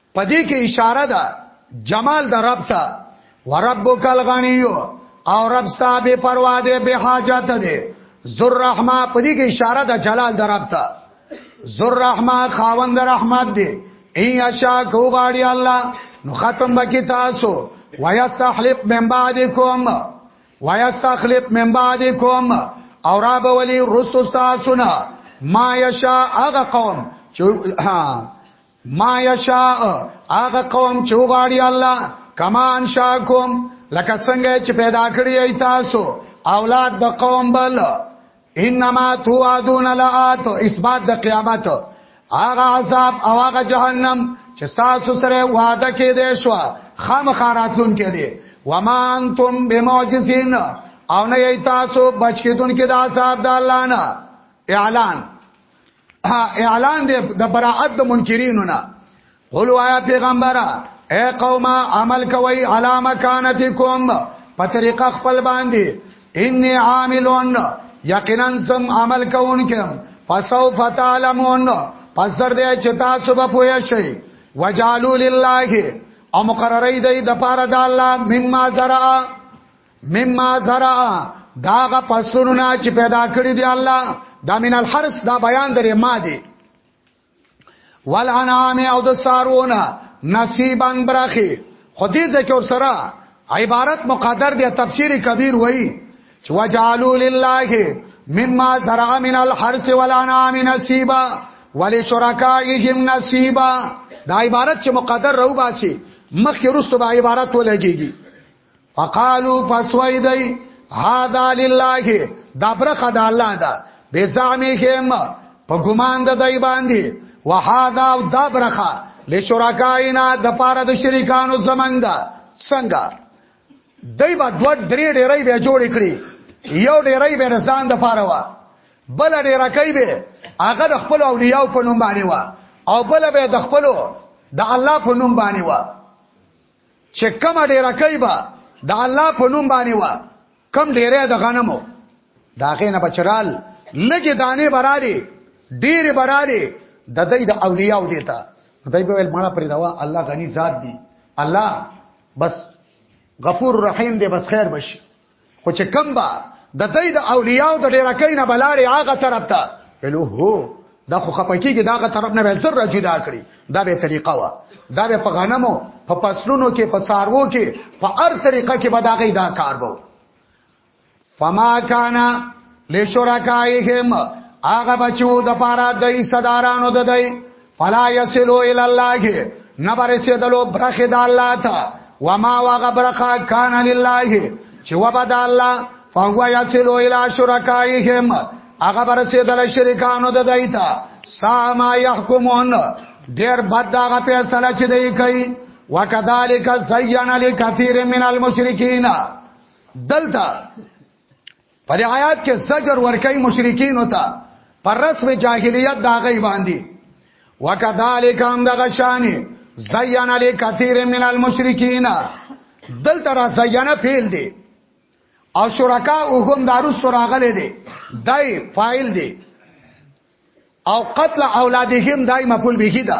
په دې کې اشاره ده جمال د رب ته وربک الغنی او رب ستا به پروا ده به حاجت ده ذر رحمه په دې کې اشاره ده جلال د رب ته ذر رحمه خاوند رحمت ده ای اشا کو غاړي الله نو ختم بکی تاسو ويستحلق من بعدكم ويستخلف من بعدكم او را به ولی رستو تاسو نه ما یشا هغه قوم چې ما یشاء هغه قوم چې وغاړي الله کما انشاکم لکه څنګه چې پیدا کړی ای تاسو اولاد د قوم بل انما توعدون لآت اثبات د قیامت هغه عذاب او هغه جهنم چې تاسو سره وعده کې دی شو خامخاراتون کې دی وما انتم بمعجزین او نه ای تاسو بچ کېدون کې د عذاب د الله نه اعلان اعلان دی د براءت د منکرینو نه قل وایا پیغمبره اے قوما عمل کوي علامه کانتکم په طریقه خپل باندې انی عاملون یقینا سم عمل کوونکم فسوف تعلمون پس در دې چې تاسو به پوه شئ وجالو لله او مقرری دی د پاره د الله مما زرع مما زرا داغه پسونو نه چې پیدا کړی دی الله دا من الحرس دا بیان درې ما دی والانعام او د سارونه نصیبان برخي خدای ذکر سره عبارت مقدر دی تفسیر کبیر وای چې وجعلوا لله مما زرع من الحرث والانعام نصیبا ولشرکائهم نصیبا دا عبارت چې مقدر رو باسي مخکې رستو به عبارت ولګيږي فقالو فسویدی هادا لله دا برخه د الله ده به زعمی هم په ګمان د دای باندې وهادا او دا برخه لشرکاینا د پاره د شریکانو زمنګ ده څنګه دای با دوه درې ډېرې به جوړ کړي یو ډېرې به رسان د پاره وا بل ډېرې کوي به هغه د خپل اولیاء په نوم باندې وا او بل به د خپل د الله په نوم باندې وا چې کوم ډیره کوي به د الله په نوم باندې وا کم ډیره د غنمو دا غینه بچرال لګي دانه براله ډیر براله د دې د اولیاء دیتا دای په ول مړه پرې دا الله غنی ذات دی الله بس غفور رحیم دی بس خیر بشي خو چې کم با د دې د اولیاء د ډیر کین بلاړې هغه طرف ته الو هو دا خو خپکیږي داغه طرف نه به زر جدا کړی دا به طریقه وا دا به په غنمو په پسلونو کې په سارو کې په هر طریقه کې به دا غي دا کار وو فما کانا لشرکایهم هغه بچو د پاره د صدارانو د دی فلا یسلو الی الله نبر سیدلو برخه د الله ته وما واغ برخه کان لله چې وبد الله فهو یسلو الی شرکایهم هغه بر سیدل شریکانو د دایتا ساما یحکمون ډیر بد هغه فیصله چې دی کوي وکذالک زینا لکثیر من المشرکین دلته په دې آیات کې زجر ورکړي مشرکین او ته پر رسم جاهلیت دا غي باندې وکذالک هم دغه شان زیان علی کثیر من المشرکین دل تر زیان فعل دی او شرکا او هم دارو سراغله دی دای فاعل دی او قتل اولادهم دای مفعول به دا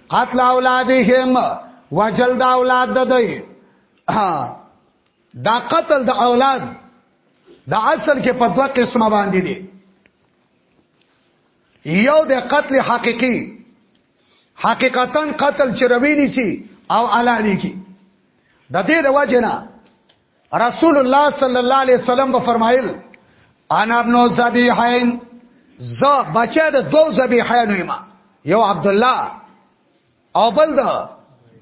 قتل اولادهم وجل دا اولاد د دی دا قتل د اولاد د اصل کې په دوه قسمه باندې دي یو د قتل حقيقي حقیقتا قتل چروي نسی او علاني کی د دې رواجنه رسول الله صلی الله علیه وسلم به فرمایل انا ابن ذبیحین ز بچا د دو ذبیحین ما یو عبد الله او بل د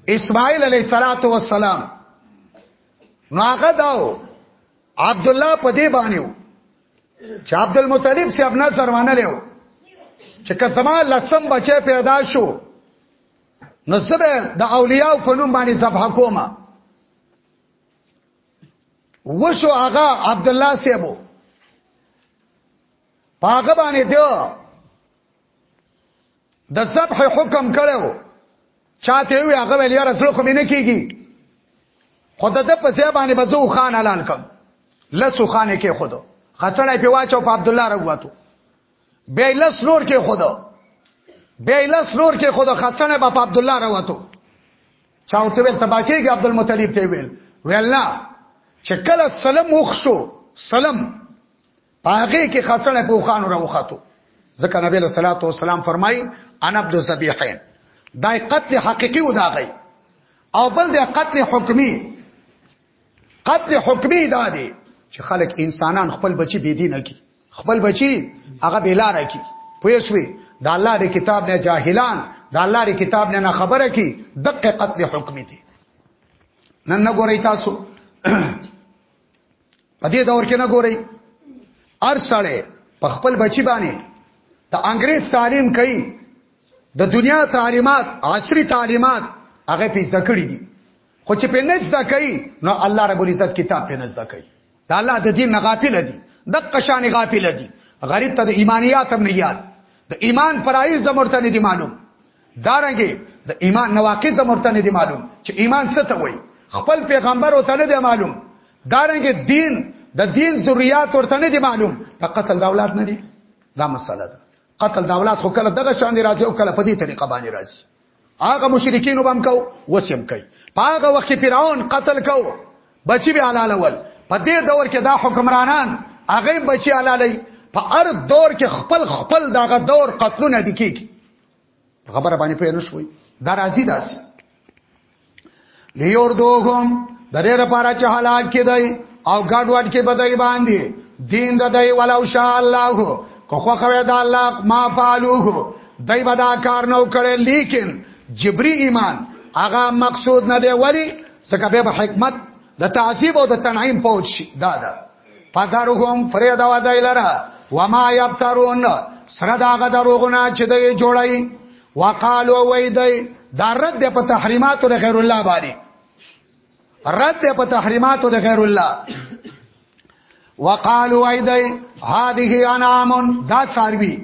اسماعیل علیه الصلاۃ والسلام نو هغه داو عبد الله په دې باندې و چې عبد المطلب سی ابنا سروانه لیو چې کزما لسم بچی پیدا شو نو زبه د اولیاء په نوم باندې ذبح کومه وشو هغه عبد الله سیبو پاګه باندې دی د ذبح حکم کړو چاته وی هغه ویل یا رسول خو مینه کیږي خود ته په ځای باندې بزو خان حلال کم لسو خان کې خودو خسړې په واچو په عبد الله رغواتو بیا لس نور کې خود بیا لس نور کې خود خسنه باب عبد الله راوته چاو ته ویل تباکیږي عبد المطلب ته ویل ویل نه چې کله سلام وخشو سلام پاغه کې خسنه په خان راوخاتو ځکه نبی له صلوات و سلام فرمای انا عبد الذبیحین دا قتل حقيقي وداغی او بل د قتل حکمی قتل حکمی دا دی چې خلک انسانان خپل بچي بی دینه کی خپل بچي هغه بیلاره کی پوه شوي د الله د کتاب نه جاهلان د الله د کتاب نه خبره کی دقه قتل حکمی دی نن نه ګورئ تاسو په دې دور کې نه ګورئ هر سړی په خپل بچی باندې د انګريز تعلیم کوي د دنیا تعلیمات عصري تعلیمات هغه پیسې کړی دي خو چې په نزد کوي نو الله رب العزت کتاب په نزد کوي دا الله د دین غافل دي د قشان غافل دي غریب ته د ایمانیات هم نه یاد د ایمان فرایض زمرته نه دي معلوم دارنګي د ایمان نواقض زمرته نه دي معلوم چې ایمان څه ته وایي خپل پیغمبر او ته نه دي معلوم دارنګي دین د دین ذریات ورته نه دي معلوم د قتل د اولاد نه دي دا مسله ده قتل د اولاد خو کله دغه شان دی راځي او کله په دې طریقه باندې راځي هغه مشرکین وبم کو وسیم کوي هغه وخت فرعون قتل کو بچی به حلال ول په دې دور کې دا حکمرانان هغه بچی حلالي په هر دور کې خپل خپل دغه دور قتلونه دي کیږي خبره باندې پوه نه شوي دا راځي داسي لیور دوهم د دې لپاره چې هلاک کړي او ګډ وډ کې بدای باندې دین د دی ولو شاء الله کو خو خو د الله ما فعلوه دای بدا کار نو کړي لیکن جبري ایمان هغه مقصود نه دی ولی څنګه به حکمت د تعذيب او د تنعیم پوج شي دا ده فذرهم فرید و دایلرا وما یبترون سره داغه دروغونه چې دوی جوړي وقالو وای دی دا رد په تحریمات د غیر الله باندې رد په تحریمات د غیر الله وقالو وای دی هذه انعام دا څاروي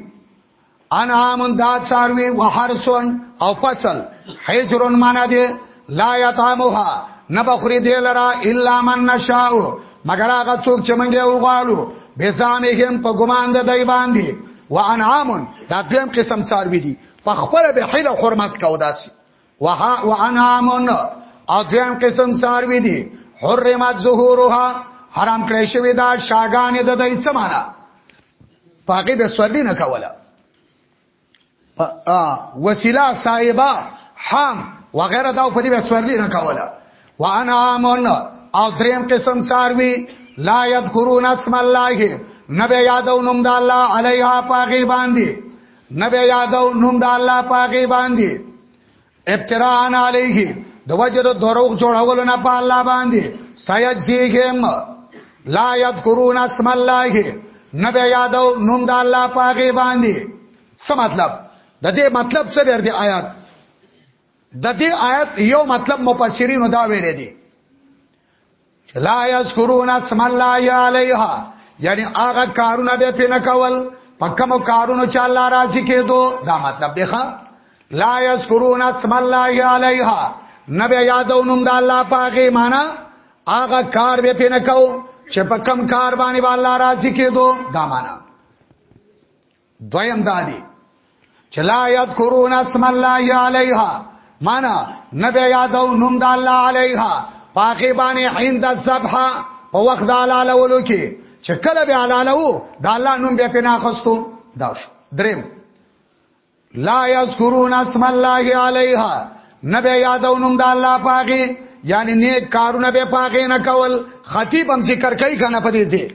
انعام دا څاروي وحرسون او فصل حجرون معنا دی لا یطعمها نبخری دی لرا الا من نشاء مگر هغه څوک چې منګه وغواړو به زامهم په ګمان د دی باندې وانعام دا دویم قسم څاروي دي په خپل به حیله حرمت کو داسي وها وانامن او دویم قسم ساروی دي حرمت ظهورها حرام کړی شوی دا شاګانې د دای څه معنا پاګې به سورلی نه کوله وسیله صاحبہ حام وغیرہ دا په دې به سورلی نه کوله وانامن او دریم قسم ساروی لا یذکرون اسم الله نبی یادو نوم د الله علیها پاګې باندې نه به یادو نوم د الله پاکي باندې ابتران علیه د وجر دروغ جوړولو نه په الله باندې سيجزيهم لا يذكرون اسم الله نه به یادو نوم د الله پاکي باندې څه مطلب د دې مطلب څه دی د آیات د دې آیات یو مطلب مفسرین دا ویل دي چې لا یذکرون اسم الله علیها یعنی هغه کارونه به پینه کول پکم کارونو چې الله راضي کېدو دا مطلب دی ښا لا یذکرون اسم الله علیها نبی یادو نوم د الله پاګه معنا هغه کار به پینه کو چې پکم کار باندې الله راضي کېدو دا معنا دویم دا دی چې لا یذکرون اسم الله علیها معنا نبی یادو نوم د الله علیها پاکی باندې عند الذبح په وخت د حلال ولو کې چې کله به حلال وو د الله نوم به پنا خستو دا شو دریم لا یذکرون اسم الله علیها نبی یادو نوم د الله پاکی یعنی نیک کارونه به پاکی نه کول خطیب هم ذکر کوي کنه په دې ځای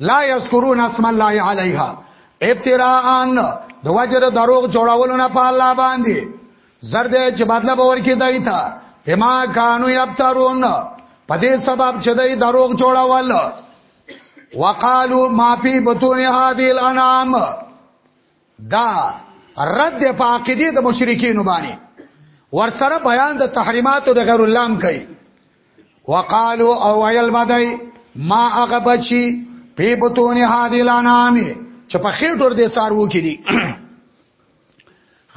لا یذکرون اسم الله علیها ابتراءان د وجر دروغ جوړولو نه په الله باندې زرد چې بدله باور کې دی تا بما کانو یبترون په دې سبب چې دی دروغ جوړول وقالو ما فی بطون هذه الانام دا رد په عقیده د مشرکین باندې ورسره بیان د تحریماتو د غیر الله هم کوي وقالو او ویل بدای ما هغه بچي په بتونه هادي لانامي چې په خېټور دې سارو کې دي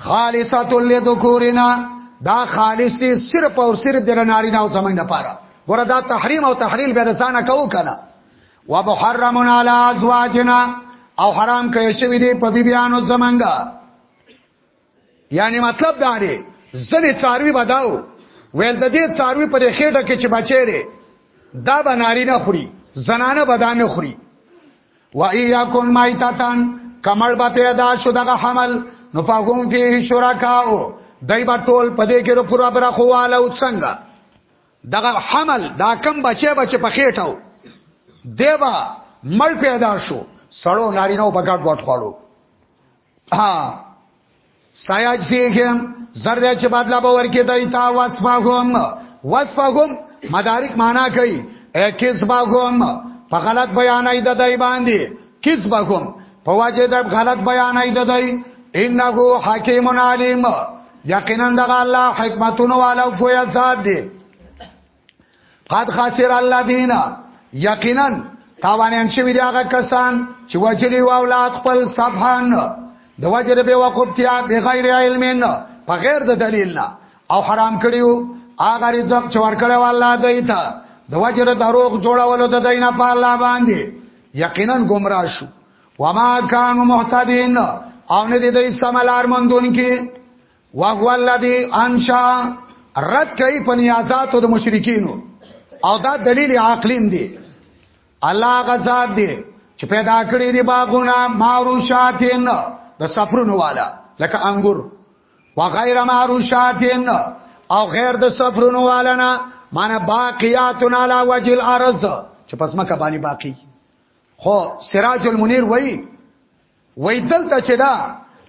خالصات لذکورنا دا خالص دي صرف او صرف د نارینه او زمنګ لپاره ګوره دا تحریم او تحلیل به رسانه کوو کنه ومحرم علی ازواجنا او حرام کړی شوی دی په بیبیانو زمنګا یعنی مطلب دا دی ځنې څاروي بداو ویل د دې څاروي پر خېټه کې چې بچی دی دا به ناری نه خوري زنانه به دا نه خوري و ایاکون مایتتن کمل به پیدا شو دغه حمل نو فهم فيه شرکاو دای با ټول پدې کې رو پورا برا خواله او څنګه دغه حمل دا کم بچي بچي په خېټاو دیبا مړ پیدا شو سړو نارینو په ګډ وټ خوړو ها سایاج سیګم زرد چې بدلا به ورکې دای تا واسفهم واسفهم مدارک معنا کوي کسبهم په غلط بیان اید دای باندې کسبهم په واجه د غلط بیان اید دای انه حکیم علیم یقینا دغه الله حکمتونو والا او فویا ذات دی قد خسر الذين یقینا تاوانیان شوی دی هغه کسان چې وجلی او اولاد خپل صفحان د وجر به وقفتیا بغیر علم په غیر د دلیل نه او حرام کړیو هغه رزق چې ورکړی والله دی ته د وجر دروغ جوړولو د دینه په الله باندې یقینا گمراه شو وما كانوا مهتدين او نه دي د سملار مندون کې وهو الذي انشا رد کوي په نیازاتو د مشرکینو او دا دلیل عقلیم دی الله غزاد دی چې پیدا کړی دی باغونه معروشاتین د سفرونو والا لکه انګور وغیر معروشاتین او غیر د سفرونو والا نه معنی باقیاتنا لا وجه الارض چې پس مکه باندې باقی خو سراج المنیر وای وای دلته چې دا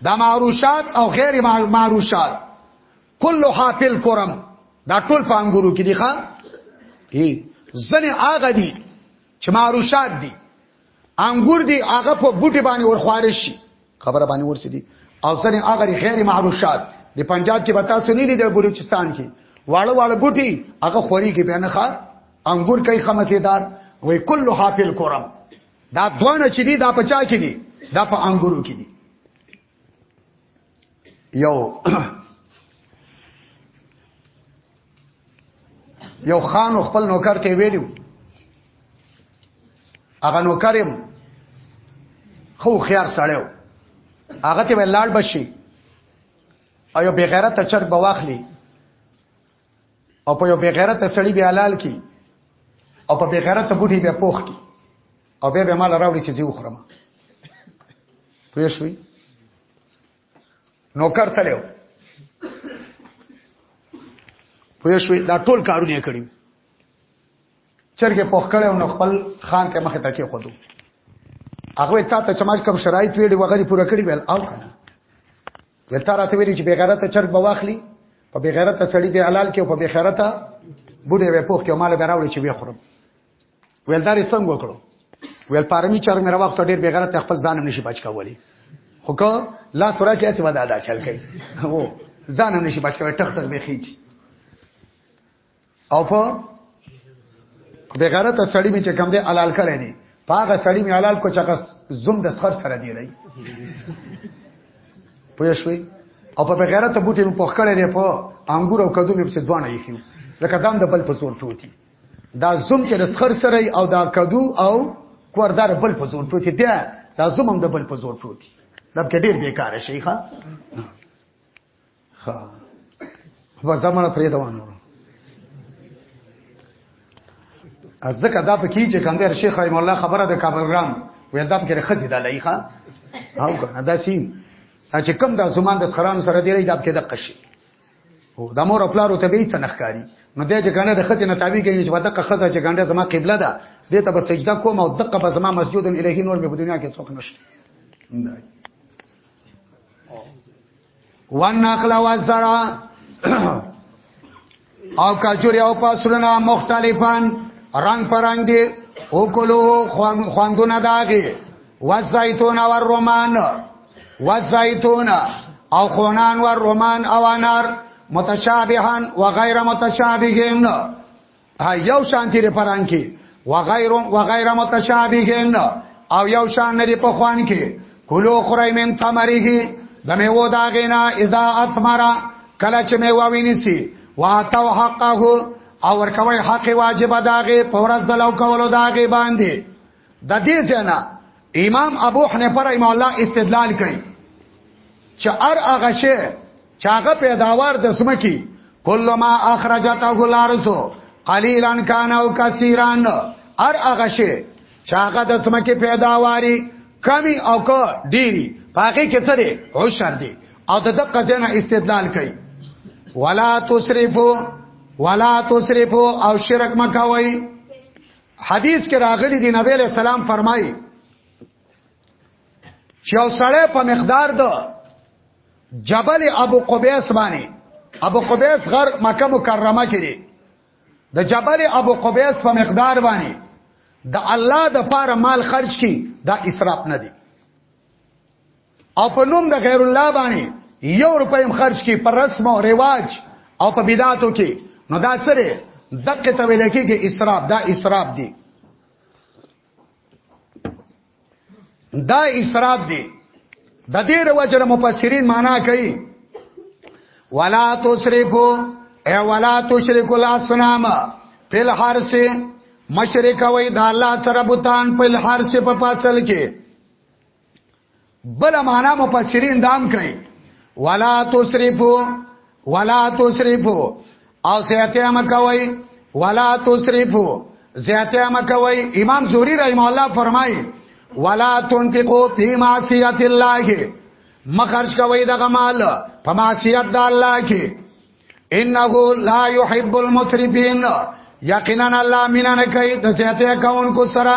د معروشات او غیر معروشات کله حافل کرم دا ټول پانګورو کې دي ښا ای زنه هغه دي چې معروشات دي انګور دي هغه په بوټي باندې ورخوارش شي خبره باندې ورسېدي او ځنې هغه غیر معروشات د پنجاب کې به تاسو نه لیدل بلوچستان کې واړه واړه ګوټي هغه خوري کې به نه ښه انګور کوي خمسیدار وای کل حافل کرم دا دوانه چې دي دا پچا کې دي دا په انګورو کې دي یو یو خان خپل نوکر ته ویلو هغه نوکرم خو خيار سړیو هغه ته ولاړ بشي او یو بغیرت چر بواخلی او په یو بغیرت سړی به حلال کی او په بغیرت بوټي به پوخ کی او به به مال راوړي چې زیو خرمه پوه شوي نوکر تلو پوه شوې دا ټول کارونه کړی چرګه پوخ کړو نو خپل خان ته مخه تکي خودو هغه تا ته چماج کوم شرایط ویډي وغری پوره کړی ویل او کنه ولته راته ویری چې بغیرت چرګ بواخلی په بغیرت سړی به حلال کې او په بغیرت بوډه به پوخ کې مال به راوړي چې به خورم ویل دا څنګه وکړو ویل پارمی چر مې راوخت ډیر بیغیرت خپل ځان هم نشي بچ کولی خو که لا سورا چې څه ودا دا چل کوي وو ځان هم نشي بچ کوي ټک ټک به خيچ او په بیغیرت سړی می چې کم دی حلال کړي نه پاګه سړی می حلال کو چکه زوم د سخر سره دی لای پوه شوي او په بغیرت بوټي په خړې نه په انګور او کدو مې په دوانه یې خو لکه دام د بل په سور ټوتی دا زوم چې د سخر سره او دا کدو او کوردار بل په زور پروت دی دا زوم هم د بل په زور پروت دی دا کې ډیر بیکاره شیخه ها په زمانه پرې دوان ورو ځکه دا په کې چې کندر شیخ رحم الله خبره د کابلګرام ویل دا په کې خزي د لایخه او کنه دا سین چې کم دا زمان د سخران سره دی دا په کې د قشي او د مور خپل ورته به څه نخکاری نو د چې کنه د خځې نه تابع کینې چې وته خځه چې کنه زما قبله ده دې ته به سجده کوم او دغه به زما مسجد الهی نور به په دنیا کې څوک نشته وان نخل او زرع او کاجوري او پاسلونه مختلفان رنگ پرنګ دي او کلو خواندونه داغي وزیتون او رومان والزيتون او خونان و رومان او انار متشابهان و غیر متشابهین یو شانتی دی پران کې و غیر و غیر متشابهین او یو شان نه دی په خوان کې کلو خری من تمریه د میوه دا غینا اذا اثمرا کله چې میوه وینسی واتو حقه او ورکوي حق واجب داغه پورز دلو کولو داغه باندې د دې ځنا امام ابو حنیفه رحم الله استدلال کوي چې ار هغه شی چې هغه پیداوار د سمکی کل ما اخرجته الارض قليلا كان او كثيرا ار هغه شی چې هغه د سمکی پیداواري کمی او کو ډيري پاګه کې څه دي هوشر دي او د دقه ځنه استدلال کوي ولا تصرفو ولا تصرفو او شرک مکوي حدیث کې راغلی دی نبی له سلام فرمایي چې او سړی په مقدار د جبل ابو قبیس باندې ابو قبیس غر مکه مکرمه کې دی د جبل ابو قبیس په مقدار باندې د الله د پاره مال خرج کی دا اسراف نه دی او په نوم د غیر الله باندې یو روپۍ هم خرج کی پر رسم او رواج او په بدعاتو کې نو دا سره دقه ته ویل کېږي اسراف دا اسراف دی دا اسراف دی د دې وروجره مفسرین معنا کوي ولا تسرفو ای ولا تشرکو الاسنام فل حرس مشرک وای د الله سره بوتان په حرس په فصل کې بل معنا مفسرین دام کوي ولا تسرفو ولا تسرفو او سیاته مکوي ولا تسرفو زیاته مکوي امام زوري رحم الله فرمایي ولا تنفقوا في معصيه الله مخرج کوي دغه مال په معصیت د الله کې انه لا يحب المسرفين یقینا الله مینا نه کوي د زیاته کون کو سره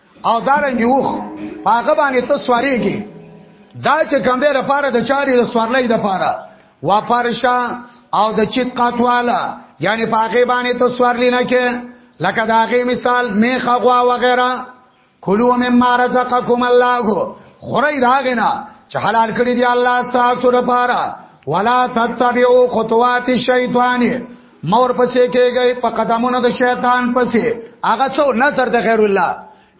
او دارنګ وخ هغه باندې ته سواريږي دا چې کوم دی لپاره د چاري د سوارلې د لپاره واپارشا او د چت قاتواله یعنی پاګې باندې ته سوارلې نه کې لکه دا غي مثال میخه غوا وغیرہ کلو مما رزقکم الله خوري دا غنا چې حلال کړی دی الله تاسو لپاره ولا تتبعوا خطوات الشیطان مور پسې کېږي په قدمونو د شیطان پسې هغه څو نظر د غیر الله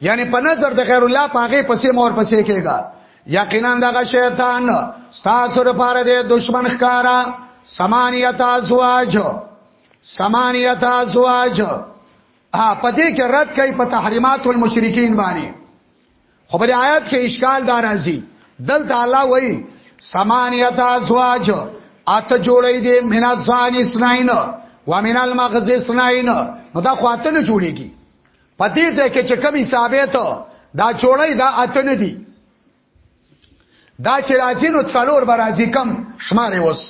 یعنی په نظر د غیر الله پاغه پسې مور پسې کېږي یقینا دغه شیطان ستاسو لپاره د دشمن ښکارا سمانیت ازواج سمانیت ازواج ا پدې کې رد کوي په تحریمات المشرکین باندې خو په آیات کې اشکال دا راځي دلته الله وایي سمانیت ازواج اته جوړې دي من ازان اسناین و من المغز اسناین نو دا خواته نه جوړيږي پدې ځای کې چې کمی ثابت دا جوړې دا اته نه دي دا چې راځي نو څلور به راځي کم شمارې وس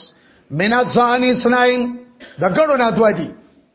من ازان اسناین د ګړو نه دوه دي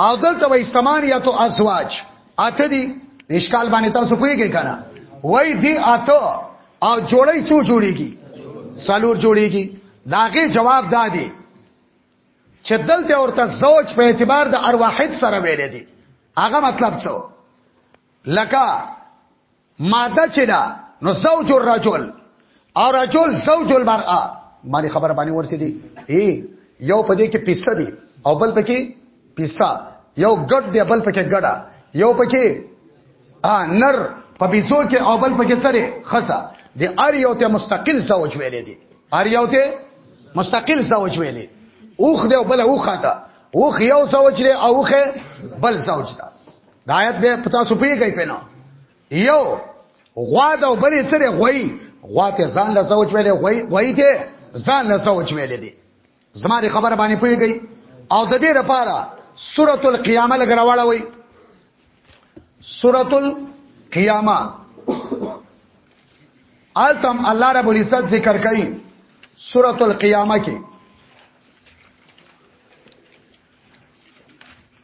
او دلته وای سمانیت او ازواج اته دي اشکال باندې تاسو پوهیږئ کنه وای دي اته او جوړی څو جوړیږي سلور جوړیږي داغه جواب دادی چې دلته ورته زوج په اعتبار د ارواحد سره ویل دي هغه مطلب څه لکه ماده چې دا نو زوج الرجل او رجل زوج المرأه باندې خبره باندې ورسې دي ای یو په دې کې پیسه دي او بل پکې پیسه یو ګډ دی بل پکې ګډه یو پکې ا نر په پیسو کې او بل پکې سره خصه دی ار یو ته مستقل زوج ویلې دي ار یو ته مستقل زوج ویلې اوخ دی او بل اوخه ده اوخ یو زوج دی او اوخه بل زوج ده د آیت به پتا سو پیږی پنو یو غوا د بلې سره غوي غوا ته ځان له سوچ ویلې غوي غوي ته ځان له سوچ ویلې دي زما دې خبر باندې پیږی او د دې لپاره سورۃ القیامه لګراواله وي سورۃ القیامه آلتم الله رب العزت ذکر کوي سورۃ القیامه کې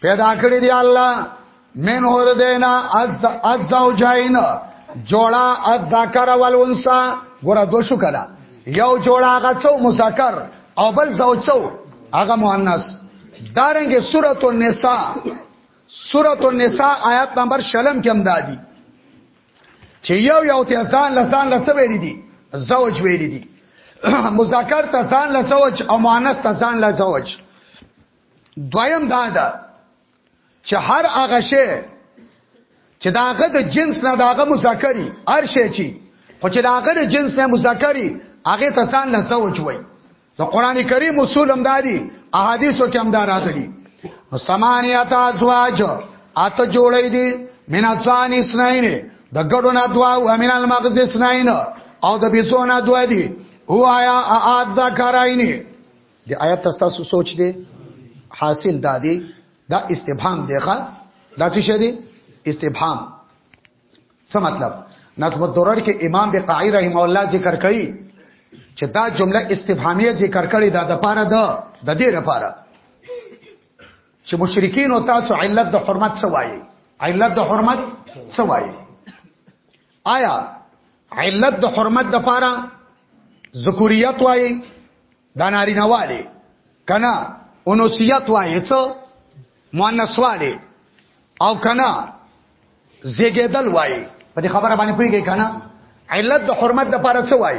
پیدا کړی دی الله من اور دینا از از زوجین جوړا از ذکر ول انسا ګور دو شو کړه یو جوړا غچو مذکر او بل زوجو هغه مؤنث دارنګ سورۃ النساء سورۃ النساء آیات نمبر شلم کې هم دادی چې یو یو ته ځان لسان لڅ ویری دي زوج ویری دي مذکر ته ځان لزوج او مؤنث ته ځان لزوج دویم دا ده چې هر هغه شی چې داغه د جنس نه داغه مذکری هر شی چې خو چې داغه د جنس نه مذکری هغه تسان نه سوچ وای د قران کریم اصول هم دادي احادیثو کې هم دا راغلي نو سمانیات ازواج اته جوړې دي من اسوان اسناین د ګډو نه دوا او من المغز اسناین او د بیسو نه دوا دي هو آیا اعاد ذکراینه د آیت تاسو سوچ دی حاصل دا دی دا استفهام دی ښا دا څه شی دی استفهام څه مطلب نظم الدرر کې امام بقاعی رحم الله ذکر کوي چې دا جمله استفهامیه ذکر کړي دا د پاره ده د دې لپاره چې مشرکین او تاسو علت د حرمت سوایي علت د حرمت سوایي آیا علت د حرمت د پاره ذکوریت وای د نارینواله کنا انوسیت وای څو مؤنث وای او کنا زیګیدل وای په دې خبره باندې پوهیږئ کنا علت د حرمت د پاره څه وای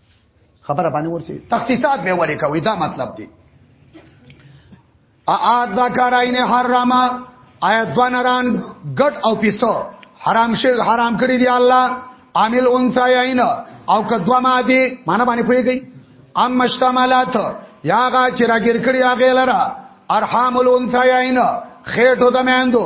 خبره باندې ورسي تخصیصات به ولې کوي دا مطلب دی ا ذکرین حرام آیا دونران ګټ او پیسو حرام شي حرام کړی دی الله عامل انثیین او کدو ما دی معنا باندې پويږي ام مشتملات یا غا چې راګر کړی هغه لره ارحام الانثیین خېټو د میندو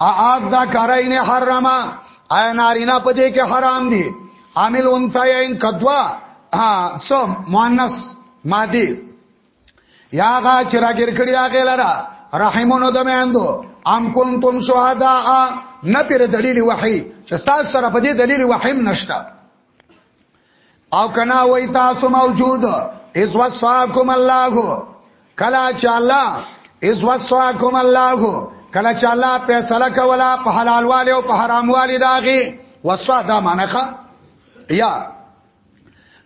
اعاد دا کارین حرما آیا نارینا په دې کې حرام دي عامل انثیین کدوا ها څو مؤنث مادي یا غا چې راګر کړی هغه لرا رحمونو د میندو ام کنتم شهدا نه پر دلیل وحی چې تاسو سره په دې دلیل وحیم نشته او کنا وای تاسو موجود اس وصاکم الله کلا چې الله اس وصاکم الله کلا چې الله فیصله کولا په حلال والي او په حرام والي داغي وصا دا معنیخه یا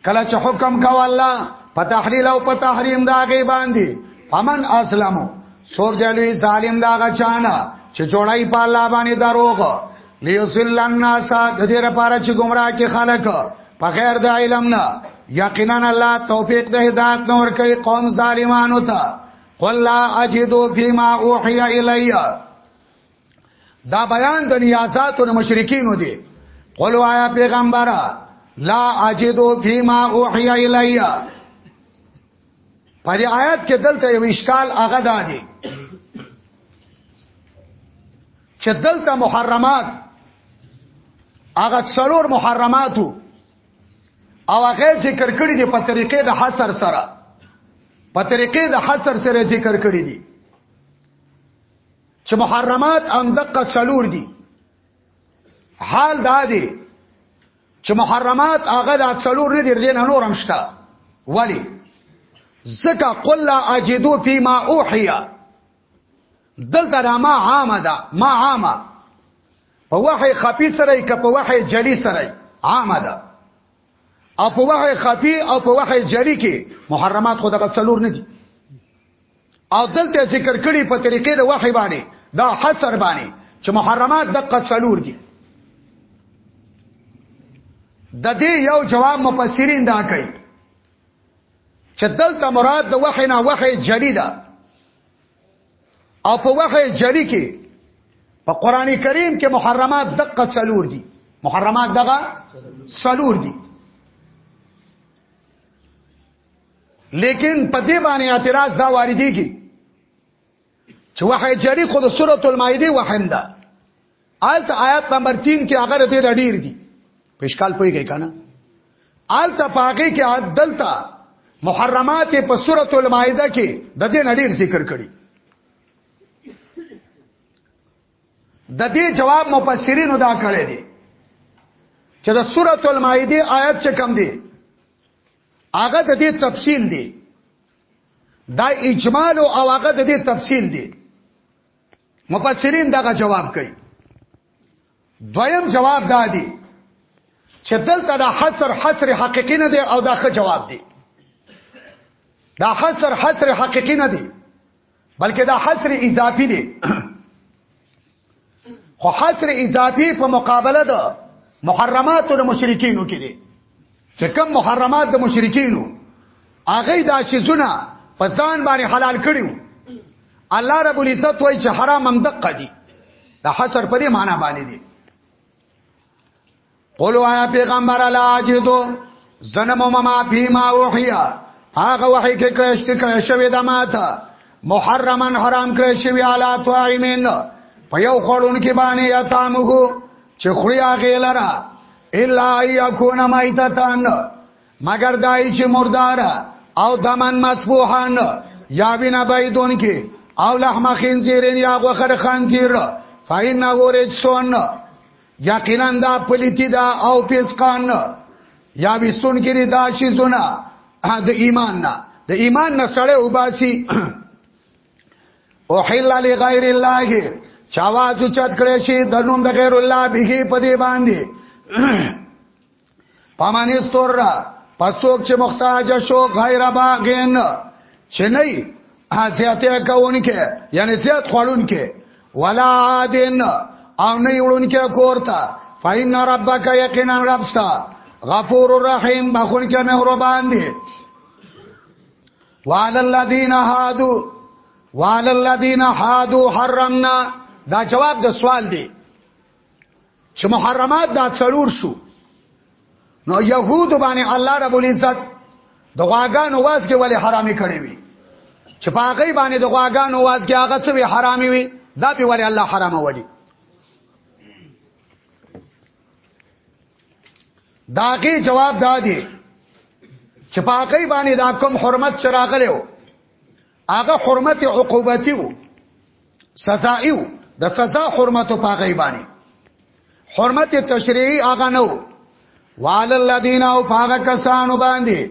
کلا چې حکم کولا الله په تحلیل او په تحریم داغي باندې فمن اسلمو سور دلوی ظالم داغه چانه چې جوړای په الله باندې دروغ ليسل الناس د دې لپاره چې گمراه کې خلک په غیر د علم نه یقینا الله توفیق د هدایت نور کوي قوم ظالمانو ته قل لا اجدو فيما اوحي الي دا بیان د نیازاتو د مشرکینو دی قل وایا پیغمبر لا اجدو فيما اوحي الي په دې آیات کې دلته یو اشکال هغه دی چې دلته محرمات هغه څلور محرماتو او هغه ذکر کړی دی په طریقې د حصر سره په طریقې د حصر سره ذکر کړی دی چې محرمات هم دقه څلور دي حال دا دی چې محرمات هغه د څلور نه دي دین نور هم شته ولی زکه قل لا اجدو فيما اوحي دلته دا ما عامه ده ما عامه په وحی خفي سره ک په وحی جلی سره عامه ده او په وحی خفي او په وحی جلی کې محرمات خو دغه څلور نه دي او دلته ذکر کړي په طریقې د وحی باندې دا حصر باندې چې محرمات دغه څلور دي د دې یو جواب مفسرین دا کوي چې دلته مراد د وحی نه وحی جلی ده او په وحی جلی کې په قران کریم کې محرمات دقه څلور دي محرمات دغه څلور دي لیکن په دې باندې اعتراض دا واردېږي چې وحی جری خود سورۃ المائده وحیم ده آلت آیات نمبر 3 کې هغه دې ډیر دي پېشکال پوي کوي کنه آلت پاګه کې عدلتا محرمات په سورۃ المائده کې د دې نړیر ذکر کړي د دې جواب مفسرین ادا کړی دی چې د سورۃ المائده آیت چې کم دی هغه د دې تفصیل دی دا اجمال او هغه د دې تفصیل دی مفسرین دغه جواب کوي دویم جواب دا دی چې دلته دا حصر حصر حقيقي نه دی او دا ښه جواب دی دا حصر حصر حقيقي نه دی بلکې دا حصر اضافي دی خو حصر اضافي په مقابله ده محرمات المشرکین کې دي چې کوم محرمات د مشرکینو هغه دا شی زونه په ځان باندې حلال کړیو الله رب العزت وای چې حرام هم دقه دي دا حصر په دې معنی باندې دي قولوا یا پیغمبر لا اجدو زنم مما فيما وحیا هغه وحی کې کړه چې کړه شوی د ماته محرمن حرام کړی شوی علا طاعمین په یو خورون کې باندې یا تامغو چې خوري هغه لره الا یکون میتتان مگر دای چې مردار او دمن مسبوحان یا وینا بيدون کې او لحم خنزیرین یا غوخر خنزیر فاین غورج سون یقینا دا پلیتی دا او پیسقان یا وستون کې دا شی زونه د ایمان نه د ایمان نه سړی وباسي اوحل لغیر الله چاوا چې چت کړي شي د نوم د غیر الله به په دې باندې پامانی ستور را پسوک چې محتاج شو غیر باغین چې نه حسیاته کوونکې یعنی زیات خړونکې ولا عادن او نه وړونکې کورتا فین ربک یقینا ربستا غفور الرحیم بخون کې مهربان دی وعلى الذين هادوا وعلى الذين هادوا حرمنا دا جواب د سوال دی چې محرمات دا څلور شو نو يهود باندې الله رب العزت د غواګانو واس کې ولې حرامي کړې وي چې پاغي باندې د غواګانو واس کې هغه څه وی حرامي وي دا په ولې الله حرامه ولي داغه جواب دادی چې پاکي باندې دا کوم حرمت چراغلو هغه حرمت عقوبتي وو سزائي وو د سزا حرمت پاکي باندې حرمت تشریعي هغه نو وعلى الذين او پاک کسانو باندې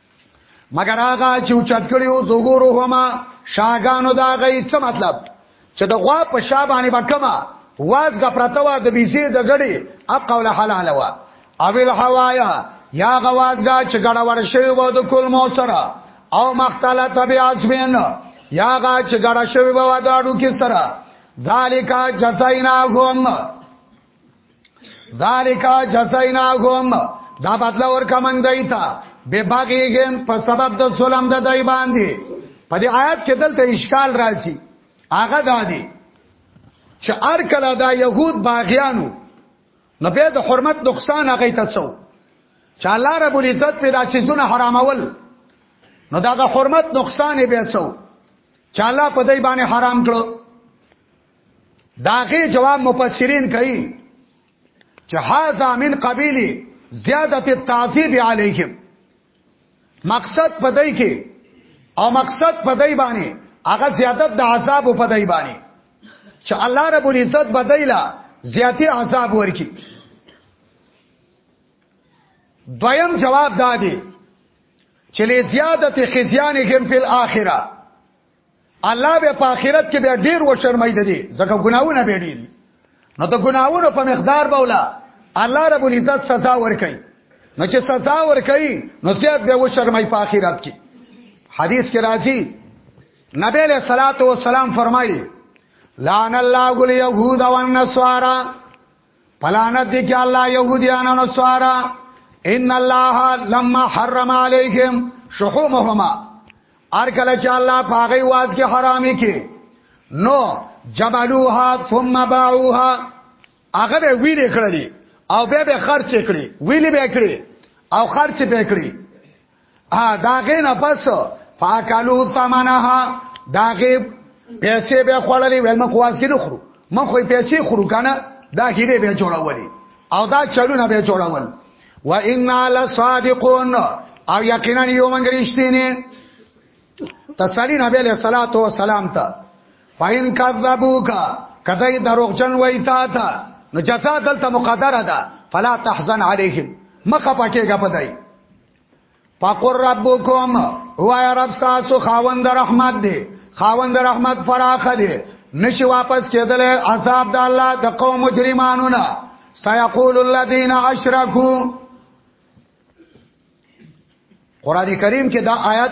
مگر هغه چې اوچت کړي او زوګورو هما شاګانو دا غي څه مطلب چې د غوا په شا باندې بکما وازګه پرته وا د بيزي د غړي اقول حلال وا او الحوايا یا غوازګه چې غړا ورشي وو د کول مو سره او مختله طبيعت بین یا غا چې غړا شوی وو د اډو کې سره ذالک جزایناهم ذالک جزایناهم دا بدل ورکه من دایتا به باغیهم په سبب د ظلم د دای باندې په دې آیات کې دلته اشکال راځي هغه دادی چې ار کله دا يهود باغیانو نو به د حرمت نقصان هغه ته څو چې الله رب العزت په داسې زونه حرامول نو دا د حرمت نقصان به څو چې الله په دای باندې حرام کړو داغه جواب مفسرین کوي چې هاذا من قبیل زیادت التعذیب علیهم مقصد پدای کې او مقصد پدای باندې هغه زیادت د عذاب په پدای باندې چې الله رب العزت بدایلا زیاتی عذاب ورکی دویم جواب دادی چې لزیادت خزیانهم فی الاخره الله به په آخرت کې به ډیر و شرمای دي ځکه ګناونه به ډیر نو د ګناونو په مقدار بولا الله رب العزت سزا ورکړي نو چې سزا ورکړي نو زیات به و شرمای په آخرت کې حدیث کې راځي نبی له صلوات و سلام فرمایي لعن الله اليهود والنصارى پلانت دی که الله یهودیان او نصارا ان الله لما حرم علیهم شحومهما ار کله چې الله پاغي واز کې حرامي کې نو جبلوها ثم باعوها هغه به ویلې کړلې او به به خرچ کړې ویلې به کړې او خرچ به کړې ا داغه نه پس فاکلو ثمنها داغه پیسې به خړلې ول مخ واس کې نه خورو مخ خو پیسې خورو کنه دا هیره به جوړولې او دا چلونه به جوړول و انا لصادقون او یقینا یو موږ رښتینه تسلی نبی علیہ الصلوۃ والسلام ته فاین کذبوک کدی دروغجن وای تا ته نو جزاء دلته مقدره ده فلا تحزن علیهم مخه پکېګه پدای فقر ربکم هو یا رب تاسو خاوند رحمت دی خاوند رحمت فراخ دی نشي واپس کېدل عذاب د الله د قوم مجرمانو نه سيقول الذين اشركوا قران کریم کې دا آیات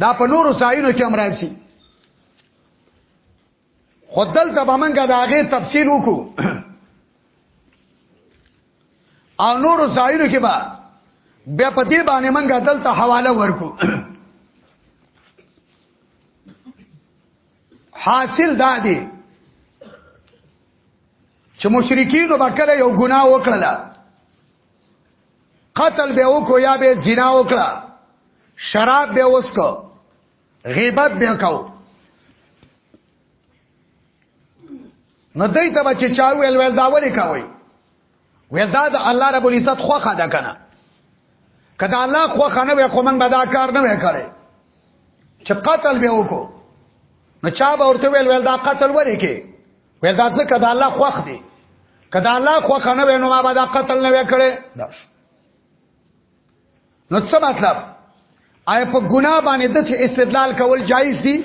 دا په نورو ځایونو کې امراسي خدل ته بمنګه داغه تفصیل وکړو او نور ځایونو کې به بیا په دې باندې منګه دلته حواله ورکو حاصل دا دی چې مشرکین به کله یو ګناه وکړه قتل به وکړو یا به زنا وکړه شراب به وسکو غیبت به وکړو نو دای ته بچ چا ویل ویل دا ولې کوي ویل دا د الله رب العزت خوخه ده کنه کدا الله خوخه نه وي خو من به دا کار نه وکړي چې قتل به وکړو نو چا به ورته ویل ویل دا قتل ولې کې ویل دا څه کدا الله خوخ دی کدا الله خوخه نه وي نو ما به دا قتل نه وکړي دا شو نو څه مطلب آیا په ګناه باندې د استدلال کول جایز دي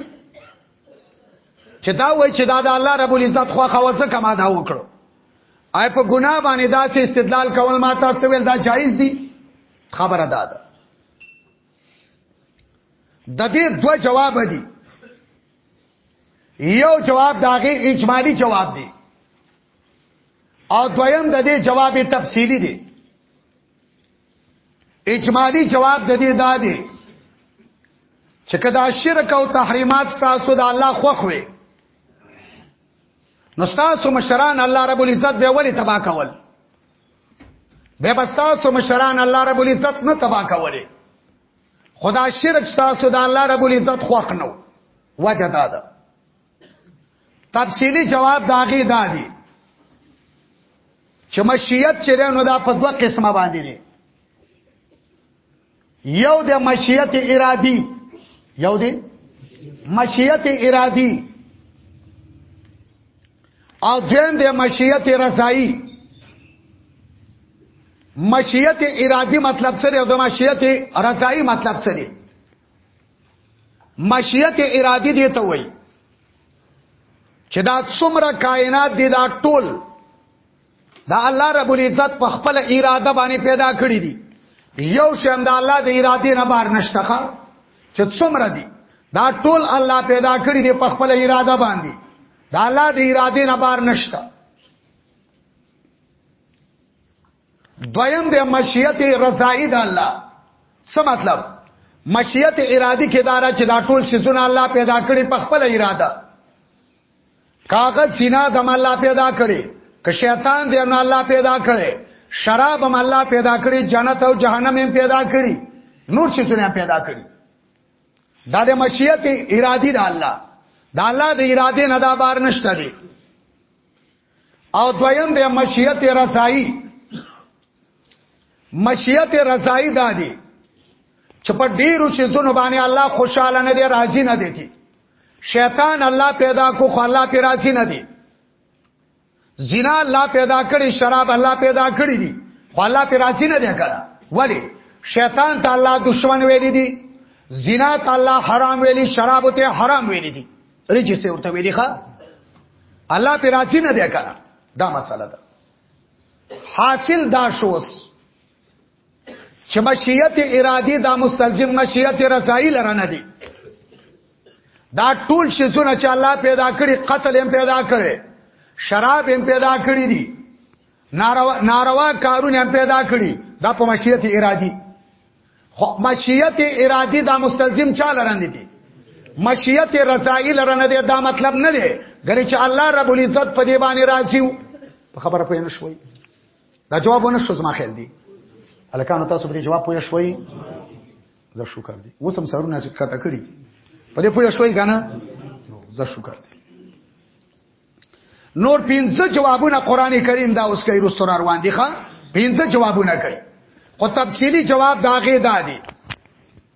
چې دا وای چې دا د الله رب العزت خو خوځه کما دا وکړو آی په ګناه باندې دا چې استدلال کول ما تاسو ته ویل دا جایز دي خبره ده دا. د دې دوه جواب دي یو جواب داغه اجمالی جواب دی او دویم د دې جواب تفصیلی دی اجمالی جواب د دې دا دی چې کدا شرک او تحریمات تاسو د الله خوخ وي نو تاسو مشران الله رب العزت به ولې تبا کول به بس تاسو مشران الله رب العزت نه تبا کولې خدا شرک تاسو د الله رب العزت خوخ نو وجه دا ده تفصیلی جواب داغه دادی چې مشیت چې نو دا په دوه قسمه باندې دی یو د مشیت ارادي یو د مشیت ارادي او دویم د مشیت رضایی مشیت ارادي مطلب څه دی او د مشیت رضایی مطلب څه دی مشیت ارادی دی ته وای چې دا څومره کائنات دی دا ټول دا الله رب العزت په خپل اراده باندې پیدا کړی دي یو شم دا الله د اراده نه بار نشته چې څومره دي دا ټول الله پیدا کړی دي په خپل اراده باندې دا الله د اراده نه بار نشته دویم د مشیت رضای د الله څه مطلب مشیت ارادي کې دارا چې دا ټول سيزونه الله پیدا کړی په خپل اراده کاغذ سینا د الله پیدا کړی که شیطان دی نو الله پیدا کړی شراب هم الله پیدا کړی جنت او جهنم هم پیدا کړی نور سيزونه پیدا کړی دا د مشیت ارادي د الله دا الله د اراده نه دا بار نشته دی او دویم د مشیت رضایی مشیت رضایی دادی چې په ډیرو شیزونو باندې الله خوشاله نه دی راضی نه دی کی شیطان الله پیدا کو خو الله پر راضی نه دی زنا الله پیدا کړی شراب الله پیدا کړی دی خو الله پر راضی نه دی کړه ولی شیطان ته الله دشمن ویلی دی زنا ته الله حرام ویلی شراب ته حرام ویلی دی رجس ورته ویلي ښا الله پر راضي نه دی کنه دا مسله ده حاصل دا شوس چې مشیت ارادي دا مستلزم مشیت رضای لره نه دی دا ټول شیزونه چې الله پیدا کړی قتل هم پیدا کړي شراب هم پیدا کړی دي ناروا ناروا کارونه هم پیدا کړي دا په مشیت ارادي خو مشیت ارادی دا مستلزم چا لرنه دي مشیت رضای لرنه دي دا مطلب نه دی غره چې الله رب العزت په دی باندې راضي په خبره پوه نه شوي دا جواب ونه شو زما خیال دی الکانو تاسو به جواب پوه شوي زه شکر دی وسم سرونه چې کته کړی په دې پوه شوي کنه زه شکر دی نور پنځه جوابونه قران کریم دا اوس کوي رستور روان دي ښا پنځه جوابونه کوي خو تفصیلی جواب داغه دادي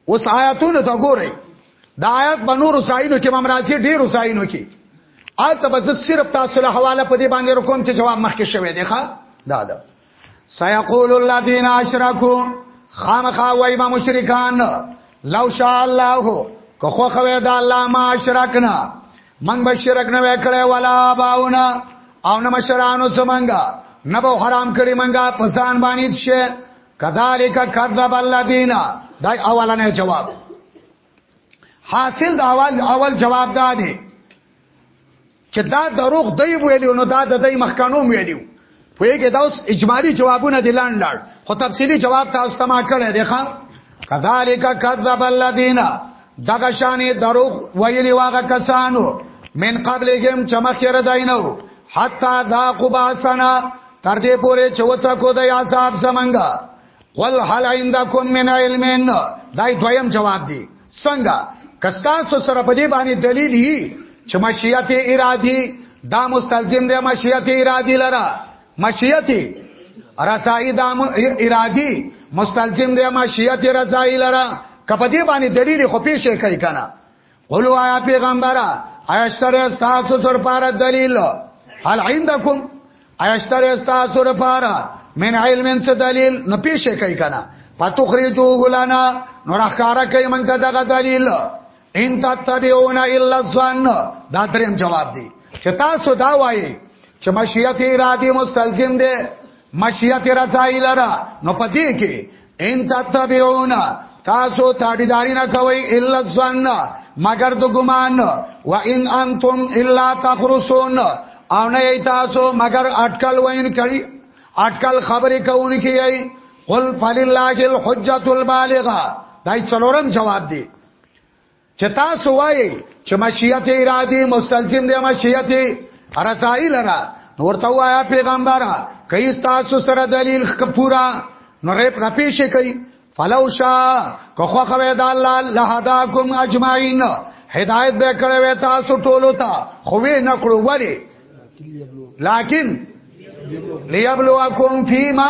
اوس آیاتونه ته ګورئ دا آیات په نور وسایلو کې ممراضي ډیر وسایلو کې آیت به صرف تاسو له حواله په دې باندې رقم چې جواب مخکې شوی دی ښا دا ده سيقول الذين اشركوا خامخا وای ما مشرکان لو شاء الله که خو خوي دا الله ما اشرکنا من به شرک نه وکړي ولا باونا او نه مشرانو څمنګا نه به حرام کړي منګا پسان باندې شه کذالک کذب الذین دا اولنې جواب حاصل دا اول اول جواب دا دی چې دا دروغ دی ویلو نو دا د دې مخکانو ویلو ویګه دا اوس اجمالی جوابونه دی لاند لاړ خو تفصیلی جواب تاسو ته ما کړی دی ښا کذالک کذب الذین دغه شانې دروغ ویلی واغه کسانو من قبلهم چمخیر داینو حتا ذاقوا باسنا تر دې پورې چې وڅکو د عذاب زمنګا قل هل عندكم من علم دا دویم جواب دی څنګه کستا سو سره په دې باندې دلیل یي چې مشیت ارادي دا مستلزم دی مشیت ارادي لره مشیت رسائی دا ارادي مستلزم دی مشیت رسائی لره کپدی باندې دلیل خو پیښه کوي کنه قلو آیا پیغمبره ایشتر استاسو سر پارا دلیل حال عندکم ایشتر استاسو سر پارا من علم انس دلیل نو پیشه کئی کنا فتخرجو غلانا نو رخکارا کئی منگتا دغا دلیل ان تتبعون الا الظن دا دریم جواب دی چې تاسو دا وایي چې مشیت ارادي مستلزم دی مشیت رضای لرا نو پدې کې ان تتبعون تاسو تابعداري نه کوي الا ظن مگر د ګمان و ان انتم الا تخرسون او نه تاسو مگر اٹکل وین کړي اٹکل خبرې کوونکی یي قل فلله الحجۃ البالغه دای څلورم جواب دی چې تاسو وایي چې مشیت ارادي مستلزم دی مشیت رضای لرا ورته وایا پیغمبر کای تاسو سره دلیل خپورا نو رې پر پیښه کوي فلو شا که خو خوي د الله لهداکم اجمعین هدایت به کړو وې تاسو ټولو ته خو وې نکړو وری لکن ليبلوکم فيما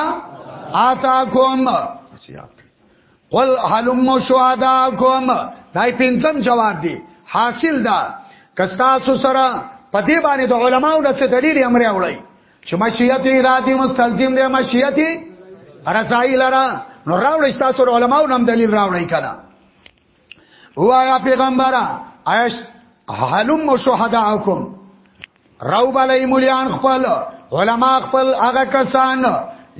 آتاکم قل حلم شهداکم دای پنځم جواب دی حاصل دا کستا سو سره په دې باندې د علماو نه څه دلیل امر اوړي چې مشیت ارادي مستلزم دی مشیت رضای لرا نو راوړی تاسو علماو نم دلیل راوړی کړه وایا پیغمبره ایش حلم شهداکم راو بلې مولیان خپل علما خپل هغه کسان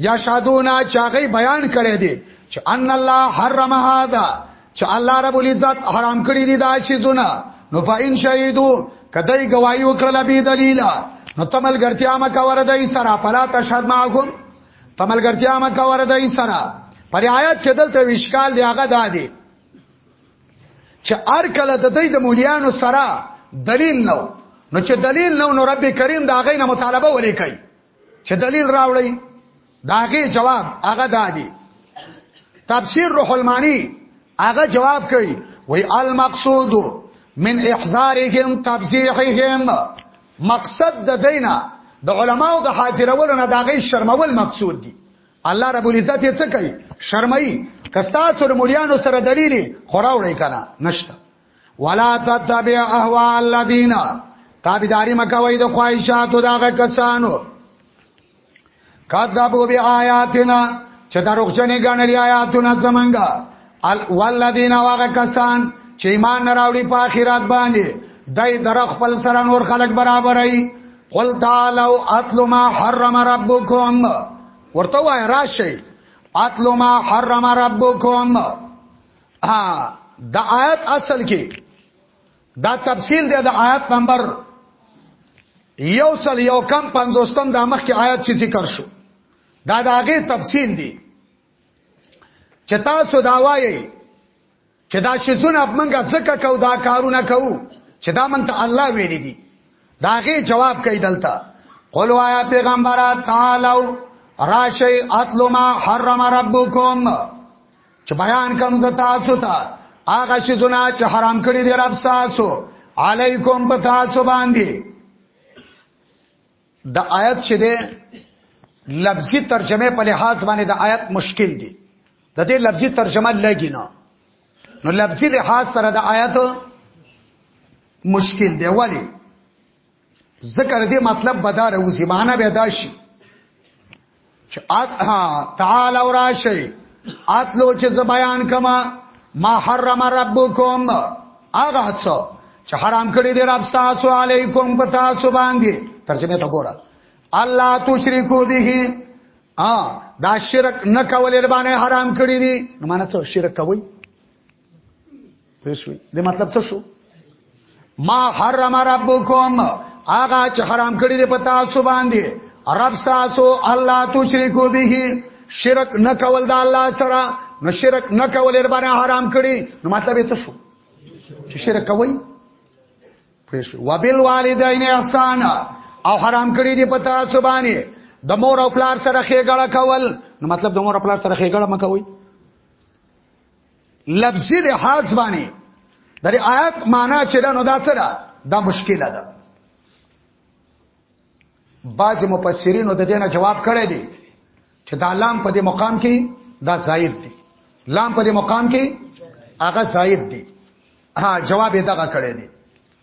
یا شادونا چاغي بیان کړي دي چې ان الله حرم هذا چې الله رب العزت حرام کړی دي دا شی زونه نو فاین شهیدو کدی گواہی وکړه به دلیل نو تمل ګرتیا ما کور دای سره فلا تشهد معهم تمل ګرتیا ما کور دای سره پر آیات کې دلته وشکال دی هغه دادی چې ار کله د دې د مولیانو سره دلیل نو نو چې دلیل نو نو رب کریم دا غي نه مطالبه ولې کوي چې دلیل راوړی دا غي جواب هغه دادی تفسیر روح المانی هغه جواب کوي وی المقصود من احزارهم تبذیحهم مقصد د دینا د علماو د حاضرولو نه داغه شرمول مقصود دي الله رب العزت یې څه کوي شرمای کستا سره مليانو سره دلیل خورا وړي کنه نشته ولا تتبع اهوا الذين تابعداري مکوي د خواهشاتو دغه کسانو کذبوا بیااتنا چې دروغجنې ګڼلې آیاتونه زمونږه والذین واغه کسان چې ایمان نه راوړي په آخرت باندې دای در خپل سره نور خلق برابرای قل تعالوا اتل ما حرم ربکم ورته وای راشي اتل ما حرم ربکم ها د آیت اصل کې دا تفصیل دی د آیت نمبر یو سل یو کم پنځوستم د مخکې آیت چې ذکر شو دا د هغه تفصیل دی چې تاسو دا وایي چې دا شیزونه موږ زکه کو دا کارونه کو چې دا مونږ ته الله ویلي دي داغه جواب کوي دلته قل وایا پیغمبره تعالو راشی اتلو ما حرم ربکم چې بیان کوم ز تاسو ته هغه شی زنا چې حرام کړی دی رب تاسو علیکم په تاسو باندې د آیت چې ده لفظي ترجمه په لحاظ باندې د آیت مشکل دی د دې لفظي ترجمه لګی نه نو لفظي لحاظ سره د آیت مشکل دی ولی ذکر دې مطلب بدار وزي معنا به داشي چې تعال او راشي اتلو چې ز بیان کما ما حرم ربکم هغه څه چې حرام کړی دی رب تاسو علیکم په تاسو باندې ترجمه ته ګوره الله تشریکو به ا دا شرک نه کولې باندې حرام کړی دی نو معنی څه شرک کوي پېښوي د مطلب څه شو ما حرم ربکم هغه چې حرام کړی دی پتا سو باندې رب تاسو الله تشریکو به شرک نه کول د الله سره نو شرک نه کول یې باندې حرام کړی نو مطلب یې څه شو چې شرک کوي پېښوي وبال والدین احسان او حرام کړی دی پتا سو باندې د مور او پلار سره خېګړه کول نو مطلب د مور او پلار سره خېګړه مکوئ لفظي لحاظ باندې د دې آیات معنا چې دا نو دا څه ده دا مشکله ده بعض مفسرینو د دې نه جواب کړی دی چې دا لام په دې مقام کې دا زائد دی لام په دې مقام کې هغه زائد دی ها جواب یې دغه کړی دی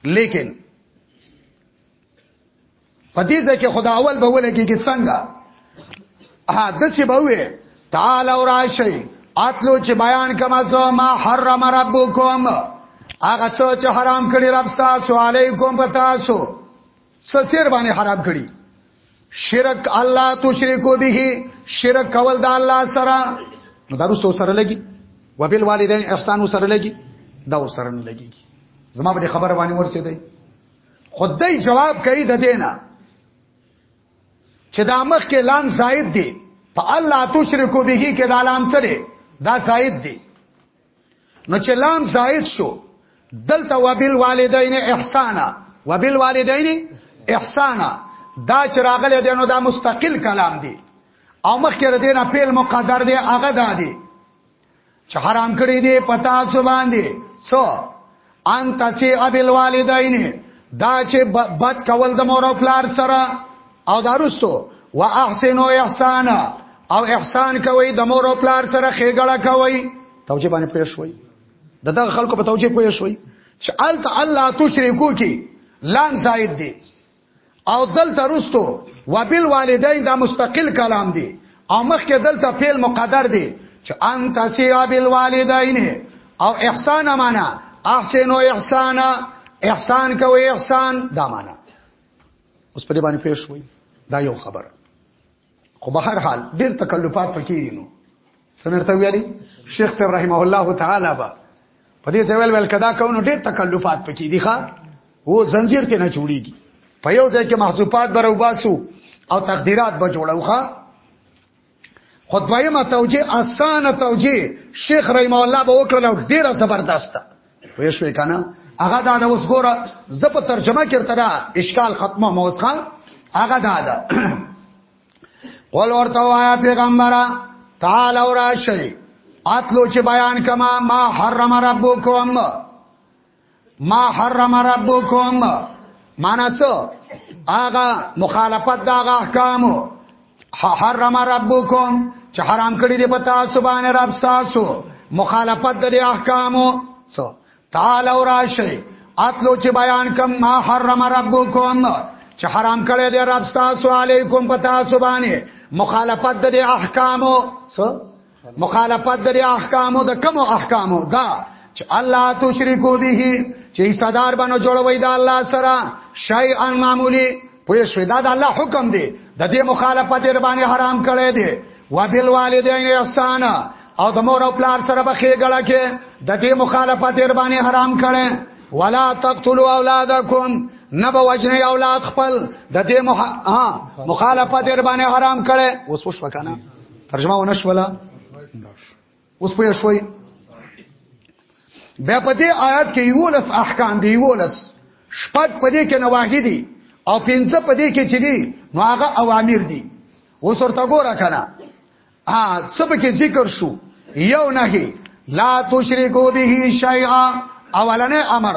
لیکن په دې ځکه خدا اول به ولګي کې څنګه ها د څه به وي تعال او راشي اتلو چې بیان کما زو ما حرم ربکم هغه څو چې حرام کړی رب تاسو علیکم په تاسو سچیر باندې حرام کړی شرک الله تو شرکو به شرک کول د الله سره نو دروستو سره لګي وبال والدین احسان سره لګي دا سره نه لګي زما په خبره باندې ورسېدای خدای جواب کوي د دینه چې دا مخ کې لام زائد دی په الله تشرکو به کې دا لام سره دا زائد دی نو چې لام زائد شو دلته وبال والدین احسانا وبال والدین احسانا دا چې راغله دینو دا مستقل کلام دی او مخکې ردینا پیل مقدر دی هغه دا دی چې حرام کړی دی پتا سو باندې سو ان تسی ابل والدین دا چې بد کول د مور او پلار سره او دارستو واحسنوا احسانا او احسان کوي د مور او پلار سره خېګړه کوي توجه باندې پوه شوي دغه خلکو په توجه پوه شوي چې الت الله تشریکو کې لام زائد دی او دلته رستو وبال والدین دا مستقل کلام دی او مخکې دلته فعل مقدر دی چې انت سیا بالوالدین او احسان معنا احسن او احسان احسان کوي احسان دا معنا اوس په دې باندې پیښ وي دا یو خبره خو به هر حال ډیر تکلفات پکې نو سنرته ویلي شیخ صاحب رحمه الله تعالی با په دې ځویل ول کدا کوم ډیر تکلفات پکې دي ښا وو زنجیر ته نه جوړیږي په یو ځای کې محذوفات برو باسو او تقدیرات به جوړوخه خدایمه توجیه اسانه توجیه شیخ رحم الله به وکړل ډیره زبردسته پوه شوې کنه هغه دا د اوس ګوره زه په ترجمه کې تر اشکال ختمه موسخه هغه دا ده قول ورته وایا پیغمبره تعال اور شي اتلو چې بیان کما ما حرم ربکم ما حرم ربکم معنا څه هغه مخالفت دا احکامو حرم ربکم چې حرام کړی دی پتا سبحان رب تاسو مخالفت د احکامو سو تعالی راشي اتلو چې بیان کم ما حرم ربکم چې حرام کړی دی رب تاسو علیکم پتا سبحان مخالفت د احکامو سو مخالفت د احکامو د کوم احکامو دا چې الله تو شریکو به چې صدر باندې جوړوي دا الله سره شای ان معمولی پوه شو دا د الله حکم دی د دې مخالفت یې باندې حرام کړی دی وبال والدین احسان او د مور او پلار سره به خېګړه کې د دې مخالفت یې باندې حرام کړی ولا تقتلوا اولادکم نبا وجنی اولاد خپل د دې مخالفت یې باندې حرام کړی وسوش وکنه ترجمه ونشولا اوس په شوي بیا په دې آیات کې یو لس احکام دی یو لس شپږ په دې کې نواهی دي او پنځه په دې کې چې دي نو هغه اوامر دي اوس ورته ګوره کنه ها څه به کې ذکر شو یو نهي لا تشرکو به شیئا اولنې امر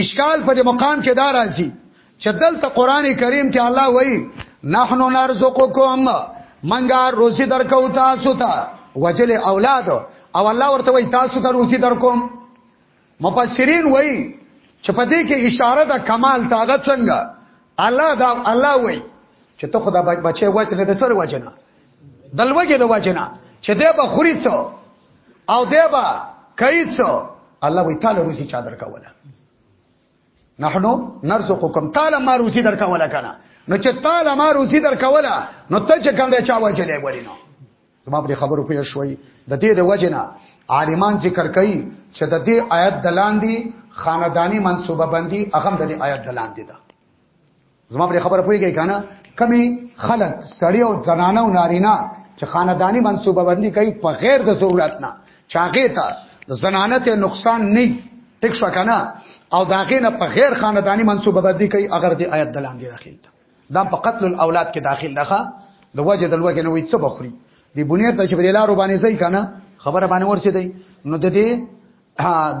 اشکال په دې مقام کې دا راځي چې دلته قران کریم کې الله وایي نحنو نرزقکم منګه روزي درکو تاسو ته وجل اولاد او الله ورته وایي تاسو ته روزي درکوم مفسرین وایي چې په دې کې اشاره ده کمال ته هغه څنګه الله دا الله وایي چې ته خدا بچي وچ نه د سر وجنه دلوګه د وجنا چې دی به خوري څو او دی به کوي څو الله وی تعالی روزي چا درکوله نحنو نرزقکم تعالی ما روزي درکوله کنه نو چې تعالی ما روزي درکوله نو ته چې کوم دی چا وجلې وړي نو زما په خبرو پوه شوي د دې د وجنا عالمان ذکر کوي چې د دې آیت دلاندې خاندانی منصوبه بندي اغم د دې آیت دلاندې ده زما پر خبره پويږي کنه کمی خلق سړی او زنانه او نارینا چې خاندانی منصوبه بندي کوي په غیر د ضرورت نه چاغه ته زنانه ته نقصان نه ټیک شو کنه او داغه نه په غیر خاندانی منصوبه بندي کوي اگر د آیت دلاندې داخل ده دا په قتل الاولاد کې داخل ده د وجه د لوګې نه وي څه بخوري دی بنیر ته چې په لارو باندې ځای کنه خبره باندې ورسېدای نو د دې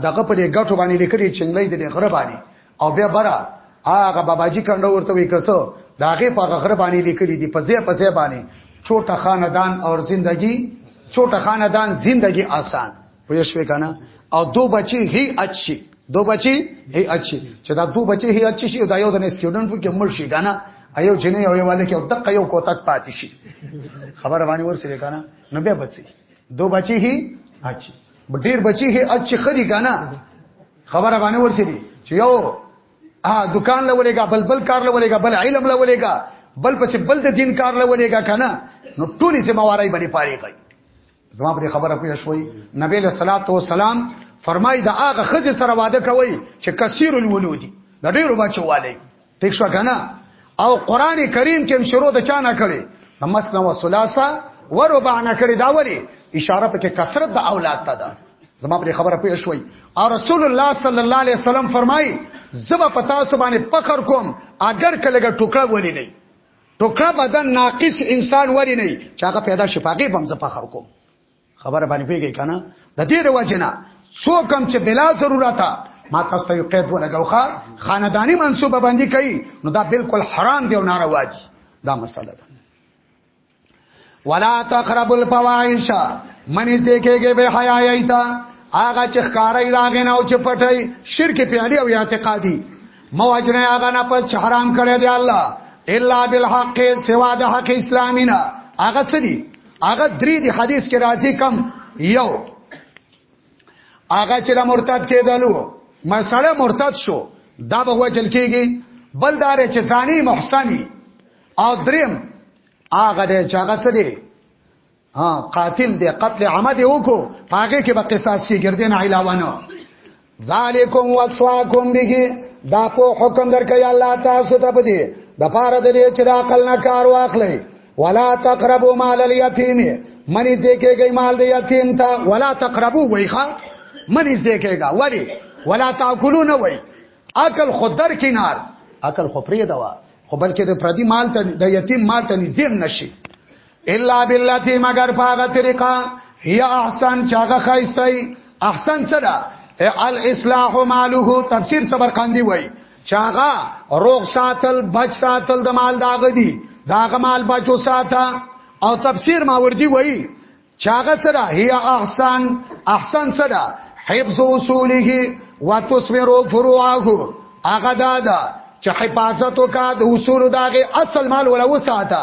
دغه په دې غټو باندې لیکلي چنګلې د غره باندې او بیا برا هغه باباجی کنده ورته وی کسو داغه په غره باندې لیکلي دي په ځای په ځای باندې छोटा خاندان اور زندگی छोटा خاندان زندگی آسان پوه شوې کنه او دو بچي هي اچي دو بچي هي اچي چې دا دو بچي هي اچي شي دا یو د سټوډنټ په کې مړ شي کنه ایو جنې او یواله کې او دقه یو کوتک پاتې شي خبر باندې ورسره کنه نو به بچي دو بچي هي اچي ډیر بچی هي اچ خدي کنه خبره باندې ورسېدي چې یو ا دکان لولېګا بل بل کار لولېګا بل علم لولېګا بل پس بل د دین کار لولېګا کنه نو ټولې ذمہواري باندې پاري کوي زما پر خبره پوه شوي نبی له صلوات و سلام فرمای دا هغه خځه سره واده کوي چې کثیر الولودي د ډیرو بچو والي ټیک شو کنه او قران کریم کې شروع د چا نه کړي نمسنا و ثلاثه و ربع نه کړي دا وری اشاره پکې کثرت د اولاد ته ده زما پر خبره پوه شوي او رسول الله صلی الله علیه وسلم فرمای زبا پتا سو باندې فخر کوم اگر کله ټوکړه ولې نه ټوکړه بدن ناقص انسان وری نه چې هغه پیدا شفاقي بم زه فخر کوم خبره باندې پیږی کنه د دې رواجنه سو کم چې بلا ضرورت ما تاسو ته یو قید ولګوخه خاندانی منسوبه باندې کوي نو دا بالکل حرام دی او ناروا دی دا مسله ده ولا تقربوا الفواحش من دې کېږي به حیا ایتا هغه چې ښکارای راغې نه او چې پټي شرک پیالي او اعتقادي مواجنه هغه نه پس حرام کړی دی الله الا بالحق سوا د حق اسلامینا هغه څه دي هغه درې دی حدیث کې راځي کم یو هغه چې مرتد کېدلو مسله مرتد شو دا به وجل کېږي بل دار چې ځاني محسني او دریم هغه دې چې هغه څه دی ها قاتل دی قتل عمد وکړو هغه کې به قصاص کې ګرځي نه علاوه نه ذالکم وصواکم به دا په حکم درکې الله تاسو ته پدې د پاره د دې چې عقل نه کار واخلې ولا تقربوا مال اليتيم منی دې کېږي مال د یتیم ته ولا تقربوا ویخه منی دې کېږي ولی ولا تاکلون وی عقل خدر کینار عقل خو پرې دوا خو بلکې د پردي مال ته د یتیم مال ته نږدې نشي الا باللتی مگر پاغه طریقه هي احسن چاغه خایستای احسن سره الاصلاح ماله تفسیر صبر قندی وای چاغه روغ ساتل بچ ساتل د مال داغه دی داغه مال بچو ساته او تفسیر ماوردی وای چاغه سره هي احسن احسن سره حفظ اصوله وتصبر فروعه هغه دادا چې حفاظت وکړه د اصول داغه اصل مال ولا وساته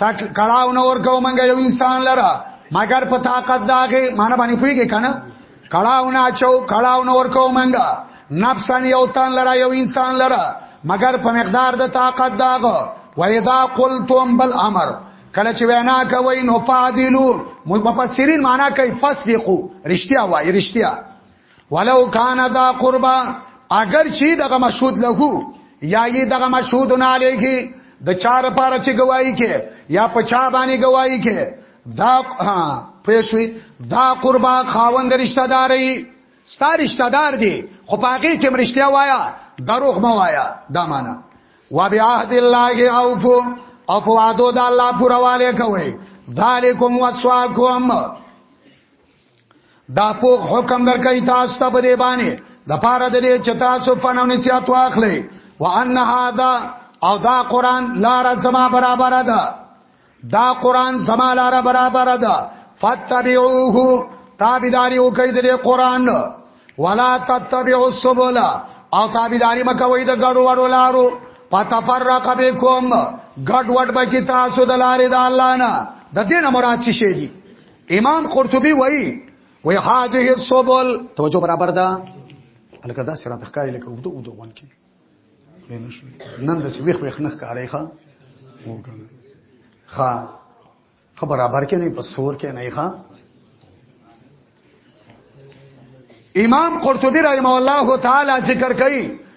تک کړهو نو ورکو مونږ یو انسان لره مګر په طاقت داغه مان باندې پویږي کنه کړهو نه اچو کړهو نو ورکو مونږ نفسن یو تن لره یو انسان لره مګر په مقدار د طاقت داغه وایدا قلتم بل امر کله چې وینا کوي نو فادلو مفسرین معنا کوي فصدقو رښتیا وایي رښتیا ولو کان دا قربا اگر چی دغه مشهود لهو یا یی دغه مشهود نه علیږي د چار پاره چې گواہی کې یا پچا باندې گواہی کې دا پېښوي دا قربا خاوند رشتہ داري ستا رشتہ دار دي خو پاګه کې مرشتیا وایا دروغ ما وایا دا معنا و بیا عهد الله اوفو او په وادو د الله پورواله کوي ذالکم وسواکم دا پوخ حکم درکې تاسو ته په دی باندې د پاره د دې چې تاسو فن او نسیات واخلې وان هاذا او دا قران لار زما برابر ده دا قران زما لار برابر ده فتبعوه تابعداري وکړئ د قران ولا تتبعوا السبل او تابعداري مکوئ د ګړو وړو لارو فتفرق بكم ګډ وډ بکی تاسو د لارې د الله نه د دې نه مراد شي دي امام قرطبي وایي وی هاذه السبل توجه برابر ده الکه دا سره تخکاری لکه ودو ودو وان کې نن د سویخ ویخ نه کاری ښا ښا خبر برابر کې نه بس فور کې نه ښا امام قرطبی رحمه الله تعالی ذکر کوي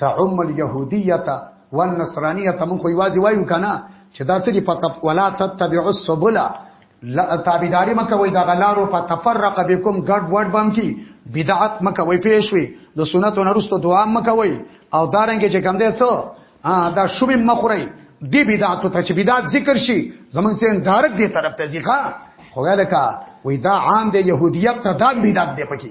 تعم اليهوديه والنصرانيه ته مونږ یوازې وایو کنه چې دا څه دی پته ولا تتبعوا السبل لا تابعداري مکه وای دا غلارو په تفرق بكم ګډ وډ بم کی بدعت مکه وای پیښوي د سنتو نرستو دعا مکه وای او دارنګ چې کم دی څو دا شوبې مخوري دی بدعت ته چې بدعت ذکر شي زمونږ سین ډایرک دی طرف ته ځي ښا خو لکه وای دا عام دی يهوديت ته دا بدعت دی پکې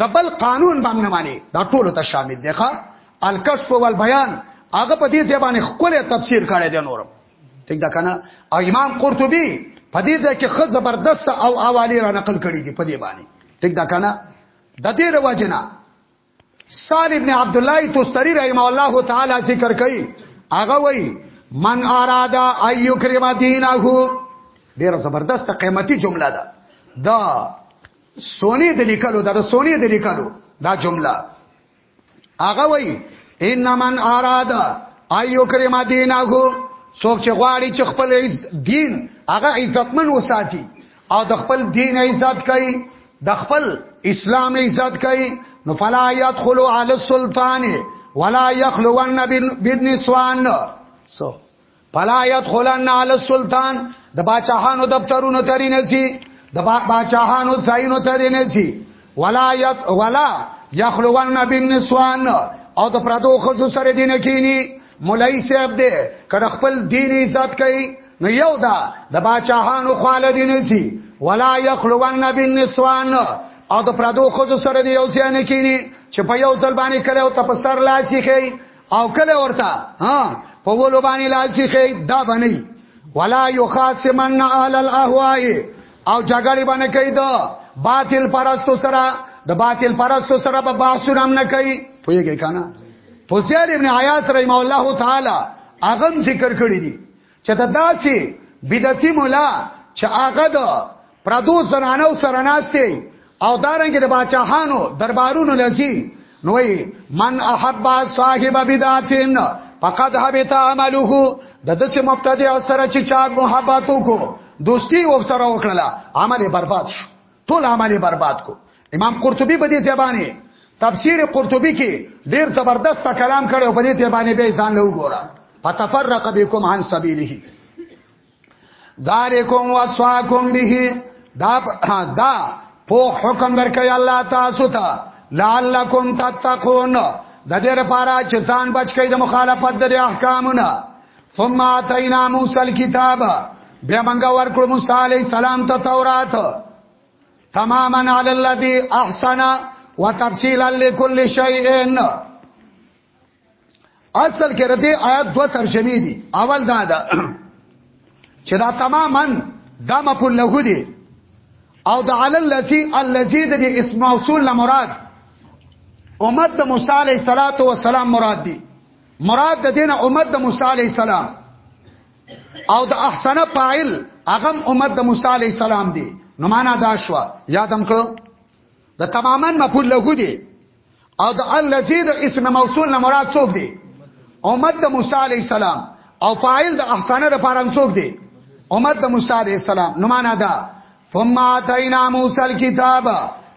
د بل قانون بام نه مانی دا ټول ته شامل دی ښا الکشف والبیان هغه په دې ځای باندې خپل تفسیر کړی دی نورم ټیک دا کنه او امام قرطبي په دې ځای کې خود زبردست او اوالی را نقل کړی دی په دې باندې ټیک دا کنه د دې رواجنا سال ابن عبد الله توستری رحم الله تعالی ذکر کوي هغه وایي من ارادا ایو کریم دینه ډیره زبردست قیمتي جمله ده دا سونی د لیکلو دا سونی د لیکلو دا جمله هغه وای ان من اراد ايو کریم دینه څوک چې غواړي چې خپل دین هغه عزتمن وساتي او د خپل دین عزت کوي د خپل اسلام عزت کوي نو فلا يدخل على السلطان ولا يخلون بالنسوان سو فلا يدخلن على السلطان د باچاهانو دفترونو ترې نسی د باچاهانو ځایونو ترې نسی ولا يت ولا يخلون بالنسوان او د پردو خزو سره دین کینی مولای صاحب دې کړه خپل دین عزت کوي نو یو دا د باچاهانو خاله دین نسی ولا يخلون بالنسوان او د پردو خزو سره دې یو ځای نه کینی چې په یو ځل باندې کړه او تپسر لاسي کوي او کله ورته ها په ولو باندې لاسي خې دا بني ولا يخاصمن اهل الاهواء او جګړه باندې کوي دا باطل پرستو سره د باطل پرستو سره په باسو نام نه کوي پوهیږي کنه فوزیل ابن عیاض رحم الله تعالی اغم ذکر کړی دي چې دا داسې بدعتي مولا چې هغه د پردو زنانو سره ناشته او دارنګ د باچاهانو دربارونو لذي نوې من احب صاحب بدعتن فقد حبط عمله د دسه مبتدی سره چې چا محبت وکړو دوستی و سره وکړه عمل برباد شو ټول عمل برباد کو امام قرطبي په دې ځبانه تفسیر قرطبي کې ډیر زبردست کلام کړي او په دې ځبانه به ځان له وګوره فتفرق بكم عن سبيله ذالکم وصاکم به دا دا په حکم درکړي الله تاسو ته لعلکم تتقون د دې لپاره چې ځان بچ کړئ د مخالفت د احکامونو ثم اتینا موسی الكتاب بیا منګه ورکړو موسی علی السلام ته تورات تماما علی الذی احسن وتفصیلا لكل شیء اصل کې ردی آیات دو ترجمه دي اول دا ده چې دا تماما دا مقول له دي او د علی الذی الذی د اسم موصول نه مراد امت د موسی علیه السلام مراد دي مراد د دین امت د موسی علی السلام او د احسن فاعل هغه امت د موسی علی السلام دی نو معنا دا شو یادم کړو د تماما مفعول له دی او د الذی د اسم موصول نه مراد څوک دی امت د موسی علی السلام او فاعل د احسانه د پاره څوک دی امت د موسی علی السلام نو معنا دا ثم اتینا موسی الكتاب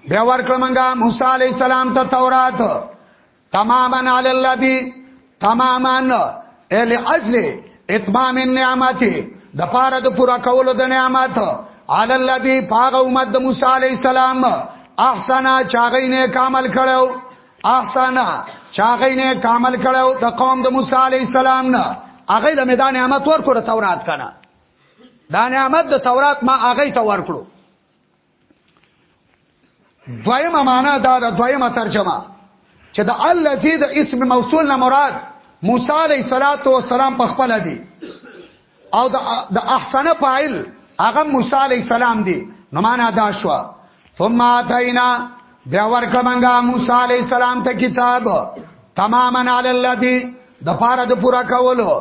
بیا ورکړه موسی علی السلام ته تورات تماما علی الذی تماما الی اجل اتمام النعمت د پاره د پورا کولو د نعمت علی الذی پاغه امت د موسی علی السلام احسنا چاغی نه کامل کړو احسنا چاغی نه کامل کړو د قوم د موسی علی السلام نه هغه د میدان نعمت ورکړه تورات کنه دا نعمت د تورات ما هغه ته ورکړو دویمه معنا دا د دویمه ترجمه چې د الذی د اسم موصول نه مراد موسی علیه صلوات و سلام په خپل دی او د احسن فاعل هغه موسی علیه السلام دی نو معنا دا شو ثم اتینا بیا ورکړه منګه موسی علی السلام ته کتاب تماما علی الذی د پاره د پورا کولو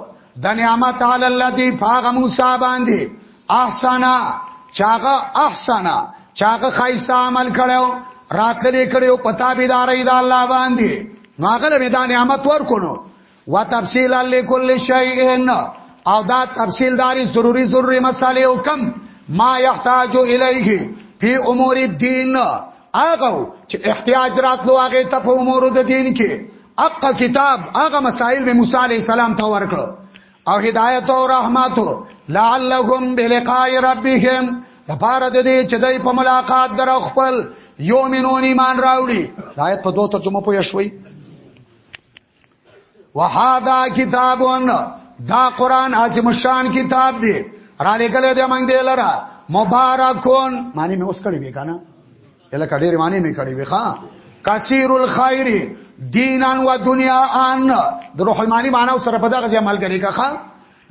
د نعمت علی الذی فاغ موسی باندې احسنا چاغه احسنا چاغه خایسته عمل کړو راتلې کړو پتا بيدارې د الله باندې نو هغه به دا نعمت ورکونو وتفصیلا لكل شيء او دا تفصیل داری ضروری ضروری مسالې او کم ما يحتاج الیه فی امور الدین اغه چې احتیاج راتلو هغه ته په امور د دین کې اقا کتاب هغه مسائل به موسی علی السلام ته ورکړو او هدایت او رحمت لعلهم بلقاء ربهم لپاره د دې چې دای په ملاقات در خپل یومنون ایمان راوړي آیت په دوه ترجمه پوه شوي وهذا کتاب دا قران عظیم الشان کتاب دی را لګل دی موږ دی لره مبارکون معنی مې اوس کړی وی کنه یله کډیر معنی مې کړی وی ښا کثیر الخير دینان و دنیا ان د روح المانی معنی سره په دغه عمل کوي که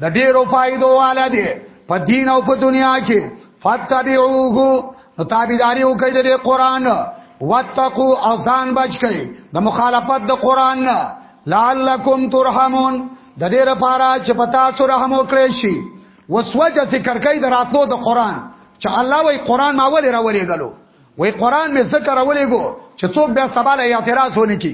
د ډیرو فائدو والا دی په دین او په دنیا کې فتبعوه نو تابعداري وکړئ د قران واتقوا او ځان بچ کړئ د مخالفت د قران نه لعلکم ترحمون د دې لپاره چې پتا سو رحم وکړي شي وسوجه ذکر کوي د راتلو د قران چې الله وی قران ما ولې راولې غلو وی قران می ذکر راولې ګو چې څوک بیا سبا له اعتراض ونی کی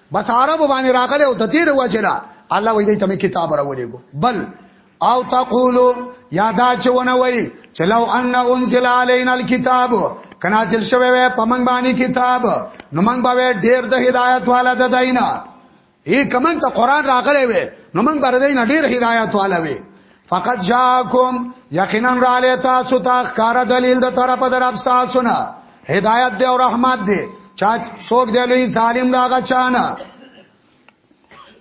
بس عربو باندې راغله او د دې وجلا الله وې دې ته کتاب راولېګو بل او تقولو یادا چونه وای چې لو ان انزل علينا الكتاب کنا چل شوی وې پمن باندې کتاب نو من به ډېر د هدایت والا د دینه ای کمن ته قران راغلی وې نو من به دینه ډېر هدایت والا وې فقط جاءکم یقینا را لتا سو تا کار دلیل د طرف در اپ تاسو نه هدایت دی او رحمت دی چا څوک دی لوی ظالم دا غچانا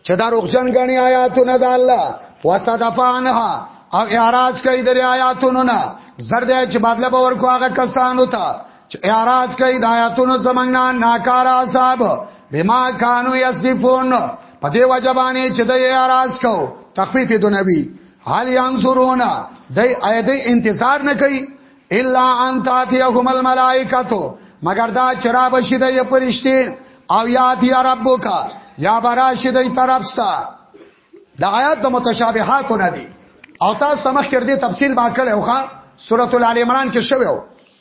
چې دا روغجن غنی آیاتونه د الله وصدفانها او اعراض کوي د آیاتونو نه زرد چې بدله باور کو هغه کسانو ته چې اعتراض کوي د آیاتونو زمنګ نه ناکار اصحاب بما کانو یصفون په دې وجبانه چې د اعتراض کو تخفیف دنبی حال ينصرون دای اې دې انتظار نه کوي الا ان تاتيهم الملائکه مگر دا چرا بشي د پرشتي او یاد یا ربک یا براشي د طرفستا د آیات د متشابهات نه دي او تاسو مخکې دې تفصیل ما کړو ښا سورۃ ال عمران کې شوو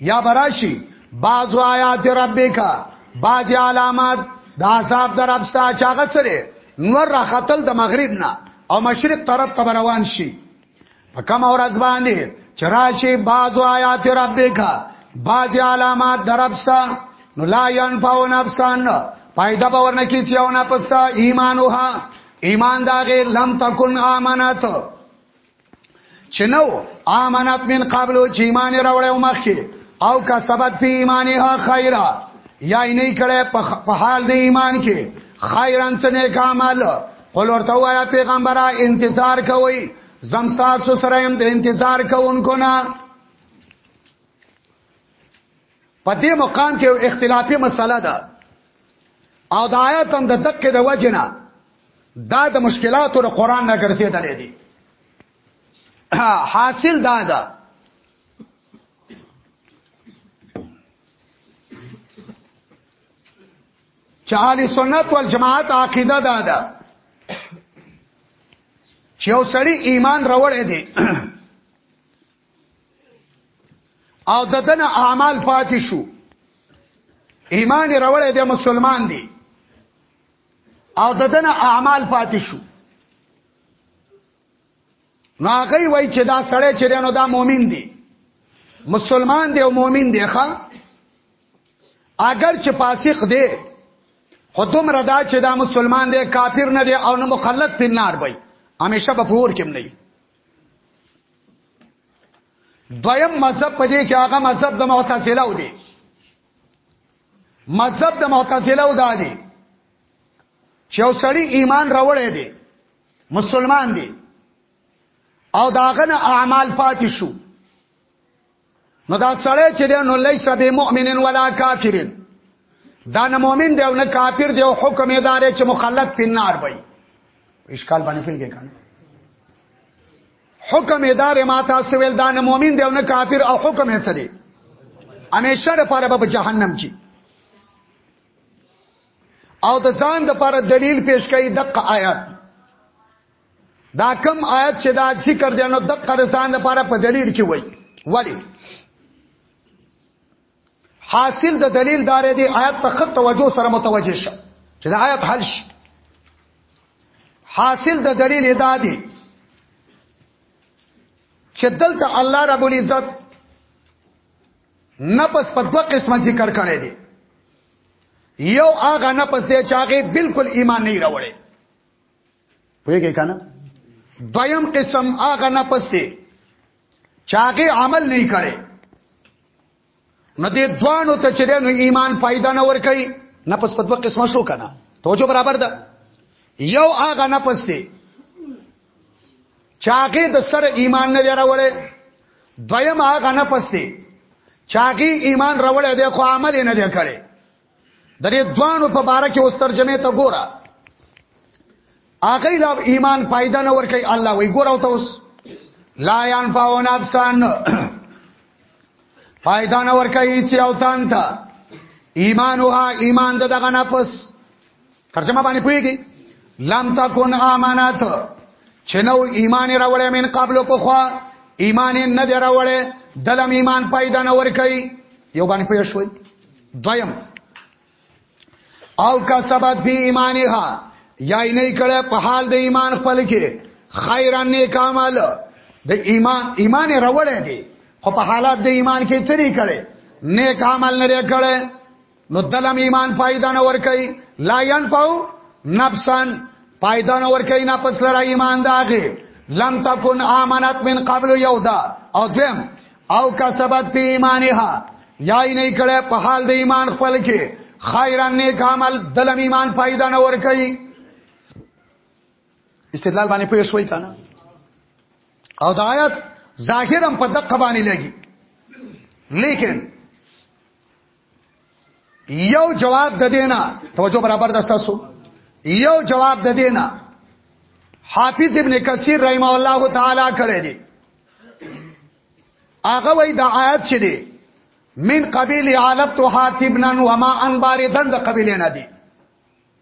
یا براشی بعض آیات ربک بعض علامات د عذاب در ابستا چاغه سره نور را خطل د مغرب نه او مشرق طرف ته روان شي په کوم اورز باندې چراشی بعض آیات ربک بعض علامات در ابستا نو لا ينفعو نفسان پایدا باور نه کی چې او نه پستا ایمانوها ایمان داغه لم تکون امانت چې نو امانت من قبل چې ایمان راوړې او مخکې او کا سبب په ایمانه خیره یا نه کړه په حال د ایمان کې خیرن سنه کامل قل ورته وایا پیغمبره انتظار کوي زمستا سو سره هم د انتظار کوونکو نه په دې مقام کې اختلافي مسله ده او د آیات هم د دقه د وجنه دا د مشکلاتو د قران نه ګرځیدلې دي حاصل دا ده چې اهل سنت والجماعت عقیده دا ده چې یو سړی ایمان راوړی دی او د دنه اعمال پاتې شو ایمان راوړی دی مسلمان دی او ددن اعمال پاتې شو ناغی وای چې دا سړی چې نو دا مؤمن دی مسلمان دی او مؤمن دی ښا اگر چې فاسق دی خودم ردا چې دا مسلمان دی کافر نه دی او نه مخلد په نار وای همیشه په پور کې نه دویم مذهب پدې کې هغه مذهب د معتزله و دی مذهب د معتزله او دادي چې یو سړی ایمان راوړی دی مسلمان دی او داغه نه اعمال پاتې شو نو دا سړی چې دی نو لیس به مؤمنین ولا کافرین دا نه مؤمن دی او نه کافر دی او حکم یې دار چې مخلد پینار وای اشکال باندې پیږي کنه حکم یې دار ما تاسو ویل دا نه مؤمن دی او نه کافر او حکم یې څه دی همیشه لپاره به جهنم کې او د ځان د لپاره دلیل پیش کړي دغه آیات دا کم آیات چې دا ذکر دی نو دغه ځان د لپاره په دلیل کې وای ولی حاصل د دلیل دار دی آیات ته خط توجه سره متوجه شه چې د آیات حل شي حاصل د دلیل ادا دی چې دلته الله رب العزت نفس په دوه قسمه ذکر کړی دی یو هغه نفس دی چې هغه بالکل ایمان نه راوړي پوهیږئ کنه دویم قسم هغه نفس دی چاغه عمل نه کړي نو دې دوانو ته چې نو ایمان پیدا نه ور کوي نه پس په دوه قسمه شو کنه توجه برابر ده یو هغه نه پس دی چاغه د سر ایمان نه لراوړې دویم هغه نه پس دی چاغي ایمان راوړې دی خو عمل نه دی کړي درې دوانو په باره کې اوس ترجمه ته ګوره هغه لا ایمان پایده نه ورکي الله وی ګوره او تاسو لا ينفعون افسان پایده نه ورکي چې او تان ته ایمان او ایمان دغه نه پس ترجمه باندې پويږي لم تکون امانات چې نو ایمان راوړې من قبل کو خو ایمان نه دی راوړې دلم ایمان پایده نه ورکي یو باندې پوه شوي دویم او کسبت بی ایمانها یا نه کړه په حال د ایمان خپل کې خیرن نیک عمل د ایمان ایمان راوړې دي خو په حالات د ایمان کې تری کړي نیک عمل نه کړي نو دلم ایمان فائدہ نه ور کوي لا ينفعو نفسن فائدہ نه ور کوي نه پس لرا ایمان داغه لم تکون امنت من قبل یودا او دیم او کسبت په ایمانها یا یې نه کړه په حال د ایمان خپل کې خیرن نیک عمل دلم ایمان فائدہ نه ور کوي استدلال باندې پوه شوي کنه او د آیات ظاهرم په دقه باندې لګي لیکن یو جواب د دینا توجه برابر د تاسو یو جواب د دینا حافظ ابن کثیر رحمه الله تعالی کړی دی هغه وای د آیات چې دی من قبیل عالب تو حاتبنا وما انباردن د قبیل نه دی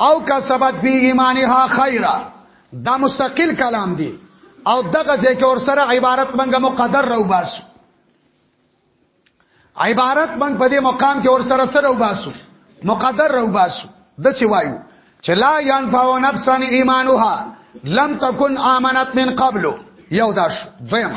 او کسبت فی ایمانها خیرا دا مستقل کلام دی او دغه ځکه ور سره عبارت منګه مقدر رو باسو عبارت من په دې مقام کې ور سره تر رو باسو مقدر رو باسو د چي وایو چې لا ينفع نفسا ایمانها لم تكن امنت من قبل یو داش دویم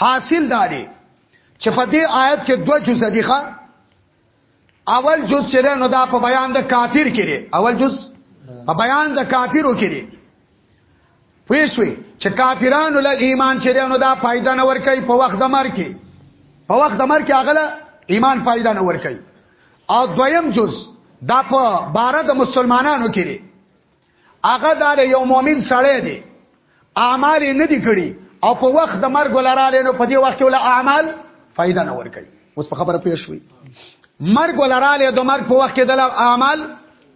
حاصل داري چې په دې آیت کې دوه جز دي ښا اول جز چې نو دا په بیان د کافر کړي اول جز په بیان د کافرو کړي پوښوي چې کافرانو له ایمان چې نو دا فائدہ نه ور کوي په وخت د مر کې په وخت د مر کې هغه ایمان فائدہ نه ور کوي او دویم جز دا په بار د مسلمانانو کړي هغه دار یو مؤمن سړی دی اعمال نه دي کړی او په وخت د مرګ ولراله نو په دې وخت ول اعمال فائدہ نه ور کوي اوس په خبره پوه شوي مرګ ولراله د مرګ په وخت کې د اعمال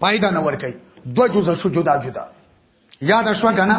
فائدہ نه ور کوي دو جزء شو جدا جدا یاد شو کنه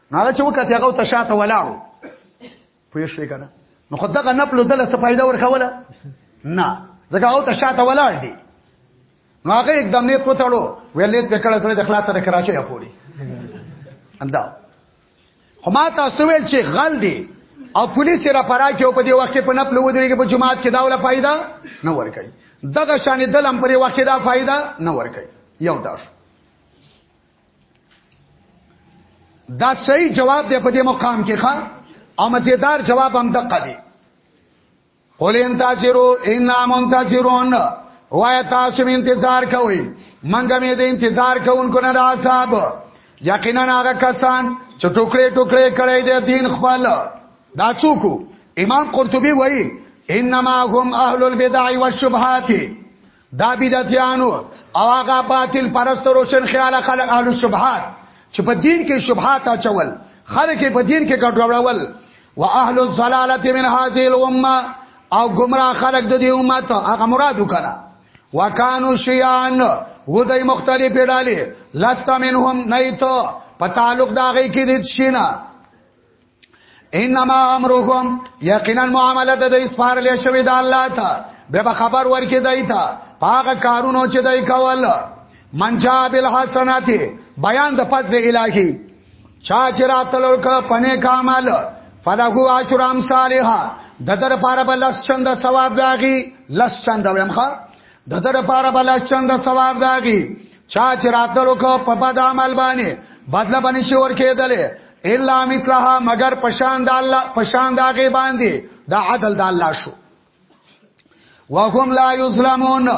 نو هغه چې وکړه هغه ته شاته ولاړو پوه شوې کنه نو خو دغه نپلو دله څه فائدہ ورکوله نه ځکه هغه ته شاته ولاړ دی نو هغه एकदम نیت وتاړو ویلې په کړه سره د خلاص سره کراچي یا پوری اندا خو ما تاسو ویل چې غل دی او پولیس را پرا کې په دې وخت کې په نپلو ودرېږي په جماعت کې دا ولا فائدہ نه ورکړي دغه شان دلم پرې وخت دا فائدہ نه ورکړي یو داش دا صحیح جواب دی په دې مقام کې ښا او مزیدار جواب هم دقه دی قول انتظروا ان منتظرون وای تاسو می انتظار کوئ منګه می د انتظار کوونکو نه را صاحب یقینا هغه کسان چې ټوکړې ټوکړې کړي د دین خپل دا څوک امام قرطبي وایي انما هم اهل البدع والشبهات دا بدعتیانو او هغه باطل پرست روشن خیال خلق اهل الشبهات چې په دین کې شبهات اچول خلک په دین کې ګډوډول او اهل الضلاله من هذه الامه او گمراه خلق د دې امت هغه مراد وکړه وکانو شیان و دای مختلف ډالې لست منهم نیت په تعلق دا غي کې دې شینا انما امرهم یقینا معاملات د اسفارلې شوی د الله ته به خبر ورکې دای ته پاګه کارونو چې دای کول منجا بالحسنات بیان د پس د الهی چا چې راتلو ک پنه کامل فلهو عشر امثالها د در پاره بل لس چند ثواب داغي لس چند ویمخه د در لپاره بل چند ثواب داږي چا چې راتلو کو په بد عمل باندې بدله باندې شور کېدلې الا مثلها مگر پشان د الله پشان د هغه باندې د عدل د الله شو وهم لا یظلمون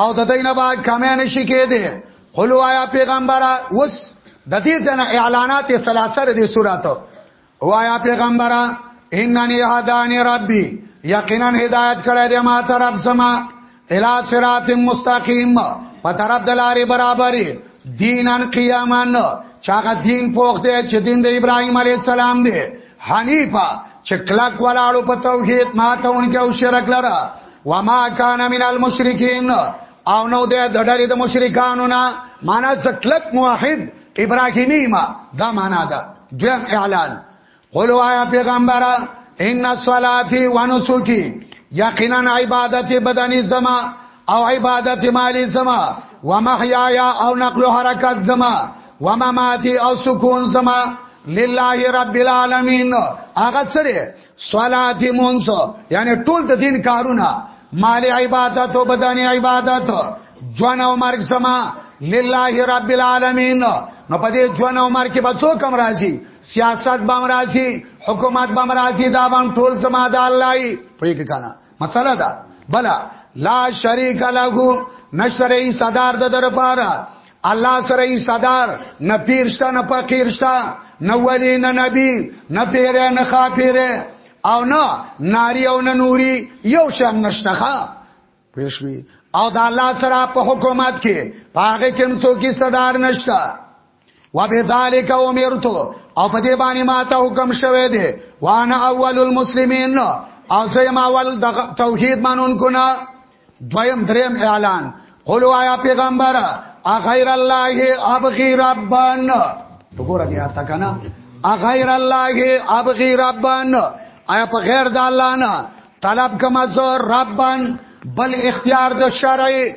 او د دینه با کمه نشی کېده قل وایا پیغمبره وس د دې جن اعلانات سلاسر دې سوراتو وایا پیغمبره اننی هدانی ربی یقینا هدایت کړی دی ما ته رب سما الی صراط مستقیم په طرف د لارې برابرې دینن قیامن چاغه دین پوخ دی چې دین د ابراهیم علی السلام دی حنیفه چې کلک ولاړو په توحید ما ته اونکه او شرک لره وما کان من المشرکین او نو د ډډری د مشرکانو نه معنا ځکلک موحد ابراهیمی ما دا معنا ده دویم اعلان قولو آیا پیغمبره ان صلاتی و نسکی یقینا عبادت بدنی زما او عبادت مالی زما و محیایا او نقل و حرکت زما و مماتی او سکون زما لله رب العالمین هغه سره صلات مونږ یعنی ټول د دین کارونه مال عبادت او بدن عبادت جوان او مرګ سما لله رب العالمین نو په دې جوان او مرګ کې به څو کم راځي سیاست به راځي حکومت به راځي دا به ټول سما د الله ای په کې کنه مسله ده بلا لا شریک له نشری صدر د درپاره الله سره ای صدر نه پیرشتا نه فقیرشتا نه ولی نه نبی نه پیره نه خاپیره او نه ناری او نه نوری یو شان نشتخه پېښوي او د الله سره په حکومت کې پاګه کې څوک صدر نشتا وبذالک امرت او په دې باندې ما ته حکم شوه دی وانا اول المسلمین او زه ما اول د توحید مانون کو نه دویم دریم اعلان قولو آیا پیغمبر اغیر الله ابغی ربان تو ګور دی آتا کنه اغیر الله ابغی ربان آیا په غیر د الله نه طلب کما زو ربان بل اختیار د شرعي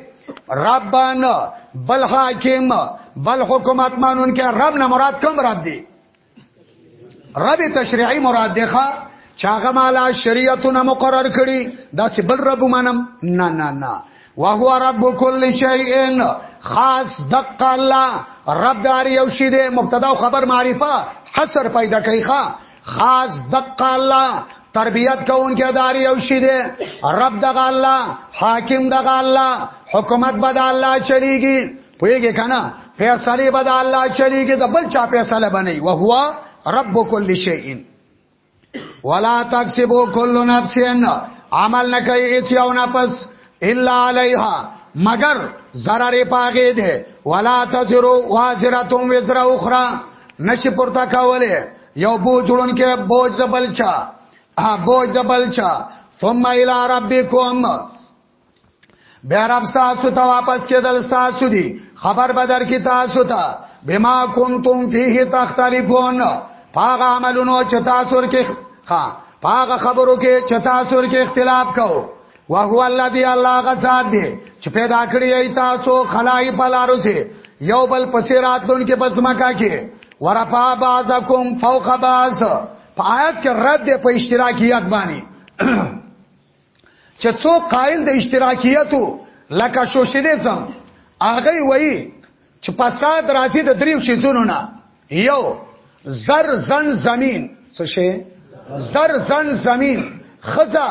ربان بل حاکم بل حکومت مانون کې رب نه مراد کوم رب دی رب تشریعی مراد دی ښا چاغه مالا شریعتونه مقرر کړي دا چې بل رب منم نه نه نه وهو رب کل شیء خاص دق الله رب دار یو شی دی مبتدا او خبر معرفه حصر پیدا کوي ښا خاص دق الله تربیت کوونکې داری او شی دی رب دغه الله حاکم دغه الله حکومت به د الله چلیږي پوهیږي کنه فیصله به د الله شریک د بل چا فیصله بنئ او هو رب کل شیء ولا تکسبو کل نفس عمل نه کوي هیڅ یو نفس الا علیها مگر zarar پاګه ده ولا تزرو وازرتم وزر اخرى نشي پورته کوله یو بو جوړون کې بوج د بلچا ها بوج د بلچا ثم الى ربكم بیا رب تاسو ته واپس کېدل تاسو دي خبر بدر کې تاسو ته بما کنتم فيه تختلفون پاغه عملونو چې تاسو کې ها پاغه خبرو کې چې تاسو کې اختلاف کوو وهو الذي الله غزاد دي چې پیدا کړی ای تاسو خلای په لارو سي یو بل پسې راتلون کې بس مکا کې ورفا بعضکم فوق بعض په آیت کې رد په اشتراکیت باندې چې څو قائل د اشتراکیتو لکه سوشلیزم هغه وایي چې فساد راځي د دریو شیزونو نه یو زر زن زمين څه شي زر زن زمين خزا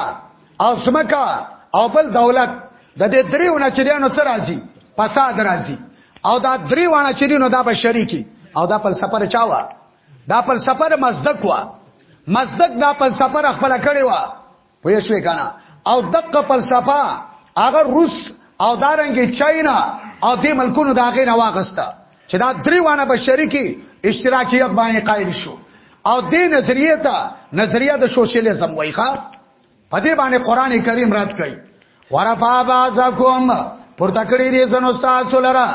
او سمکا او بل دولت د دې دریو نه چې دینو څه راځي فساد راځي او دا دریو نه چې دینو دا به شریکی او دا فلسفه رچاوه دا فلسفه مزدک وا مزدک دا فلسفه خپل کړی وا پوه شوې کنه او دقه فلسفه هغه روس او دارنګي چاینا او دې ملکونو دا غي نه واغسته چې دا درې وانه په شریکي اشتراکیت باندې قائل شو او دې نظریه ته نظریه د سوشلیزم وایخه په دې باندې قران کریم رات کوي ورفا بازکم پر تکړی دې زنو استاد لرا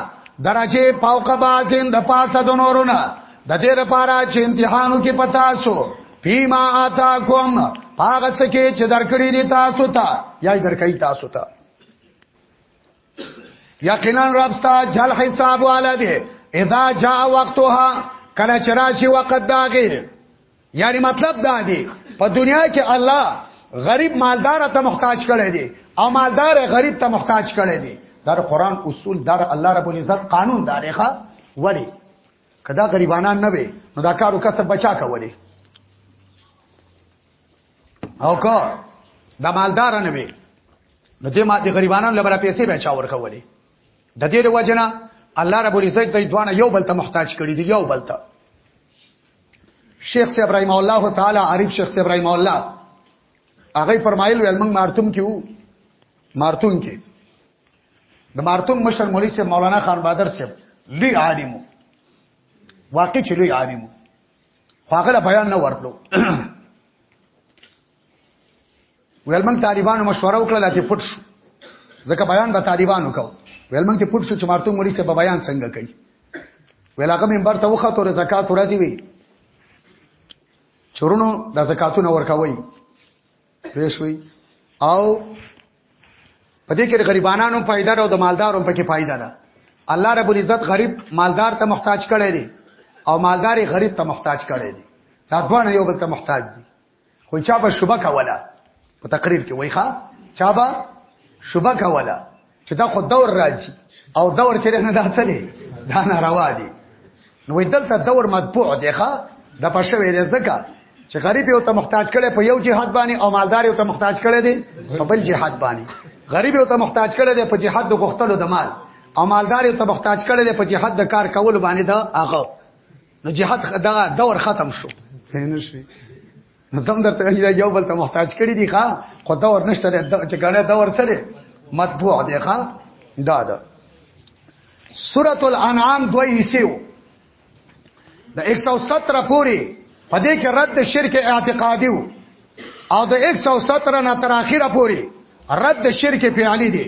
درجه فوق بازین د پاسه د نورونه د دې لپاره چې امتحانو کې پتا سو فيما آتاکم پاغه څه کې چې درکړي دي تاسو ته یا درکړي تاسو ته یقینا رب ستا جل حساب والا دی اذا جاء وقتها کله چې راشي وخت داغه یعنی مطلب دا دی په دنیا کې الله غریب مالدار ته محتاج کړي دي او مالدار غریب ته محتاج کړي دي دا قرآن اصول دا الله رب العزت قانون دا ریخه ولی کدا غریبانان نه وي نو دا کارو کسب بچا کولی او که دا مالدار نه وي نو دې ما دې غریبانان لپاره پیسې بچا ورکولې د دې وجنه الله رب العزت د دوانه یو بل ته محتاج کړي دي یو بل ته شیخ صاحب رحم الله تعالی عارف شیخ صاحب رحم الله هغه فرمایل ول موږ مارتوم کې وو مارتون کې د مارتون مشر مولوی صاحب مولانا خان بادر صاحب لوی عالم واقع چې لوی عالم خو هغه بیان نه ورتلو ویل موږ طالبانو مشوره وکړه چې پټ شو ځکه بیان د طالبانو کو ویل موږ ته پټ شو چې مارتو مولوی سه په بیان څنګه کوي ویل هغه منبر ته وخت او زکات ورځي وي چورونو د زکاتونو ورکوي پېښوي او په دې کې غریبانو فائدہ او د مالدارو په کې فائدہ ده الله رب العزت غریب مالدار ته محتاج کړي دي او مالدار غریب ته محتاج کړي دي دا دوه یو بل ته محتاج دي خو چا به شوبه کوله په تقریر کې وای ښا چا به شوبه کوله چې دا خو دور راځي او دور چې نه دا څه دی دا ناروا دی نو دلته دور مطبوع دی ښا د پښوی دی ځکه چې غریب یو ته محتاج کړي په یو جهاد باندې او مالدار یو ته محتاج کړي دی په بل جهاد باندې غریب یو ته محتاج کړي دی په جهاد د غختلو د مال او مالدار یو ته محتاج کړي دی په جهاد د کار کول باندې دا هغه نو جهاد دغه دور ختم شو نه شي زم درته دا یو بل ته محتاج کړی دی ښا خو دور نشته چې ګڼه دور سره مطبوع دی ښا دا دا سورۃ الانعام دوی حصے د 117 پوری په دې کې رد شرک اعتقادي او د 117 نه تر اخره پوری رد شرک فعلی دی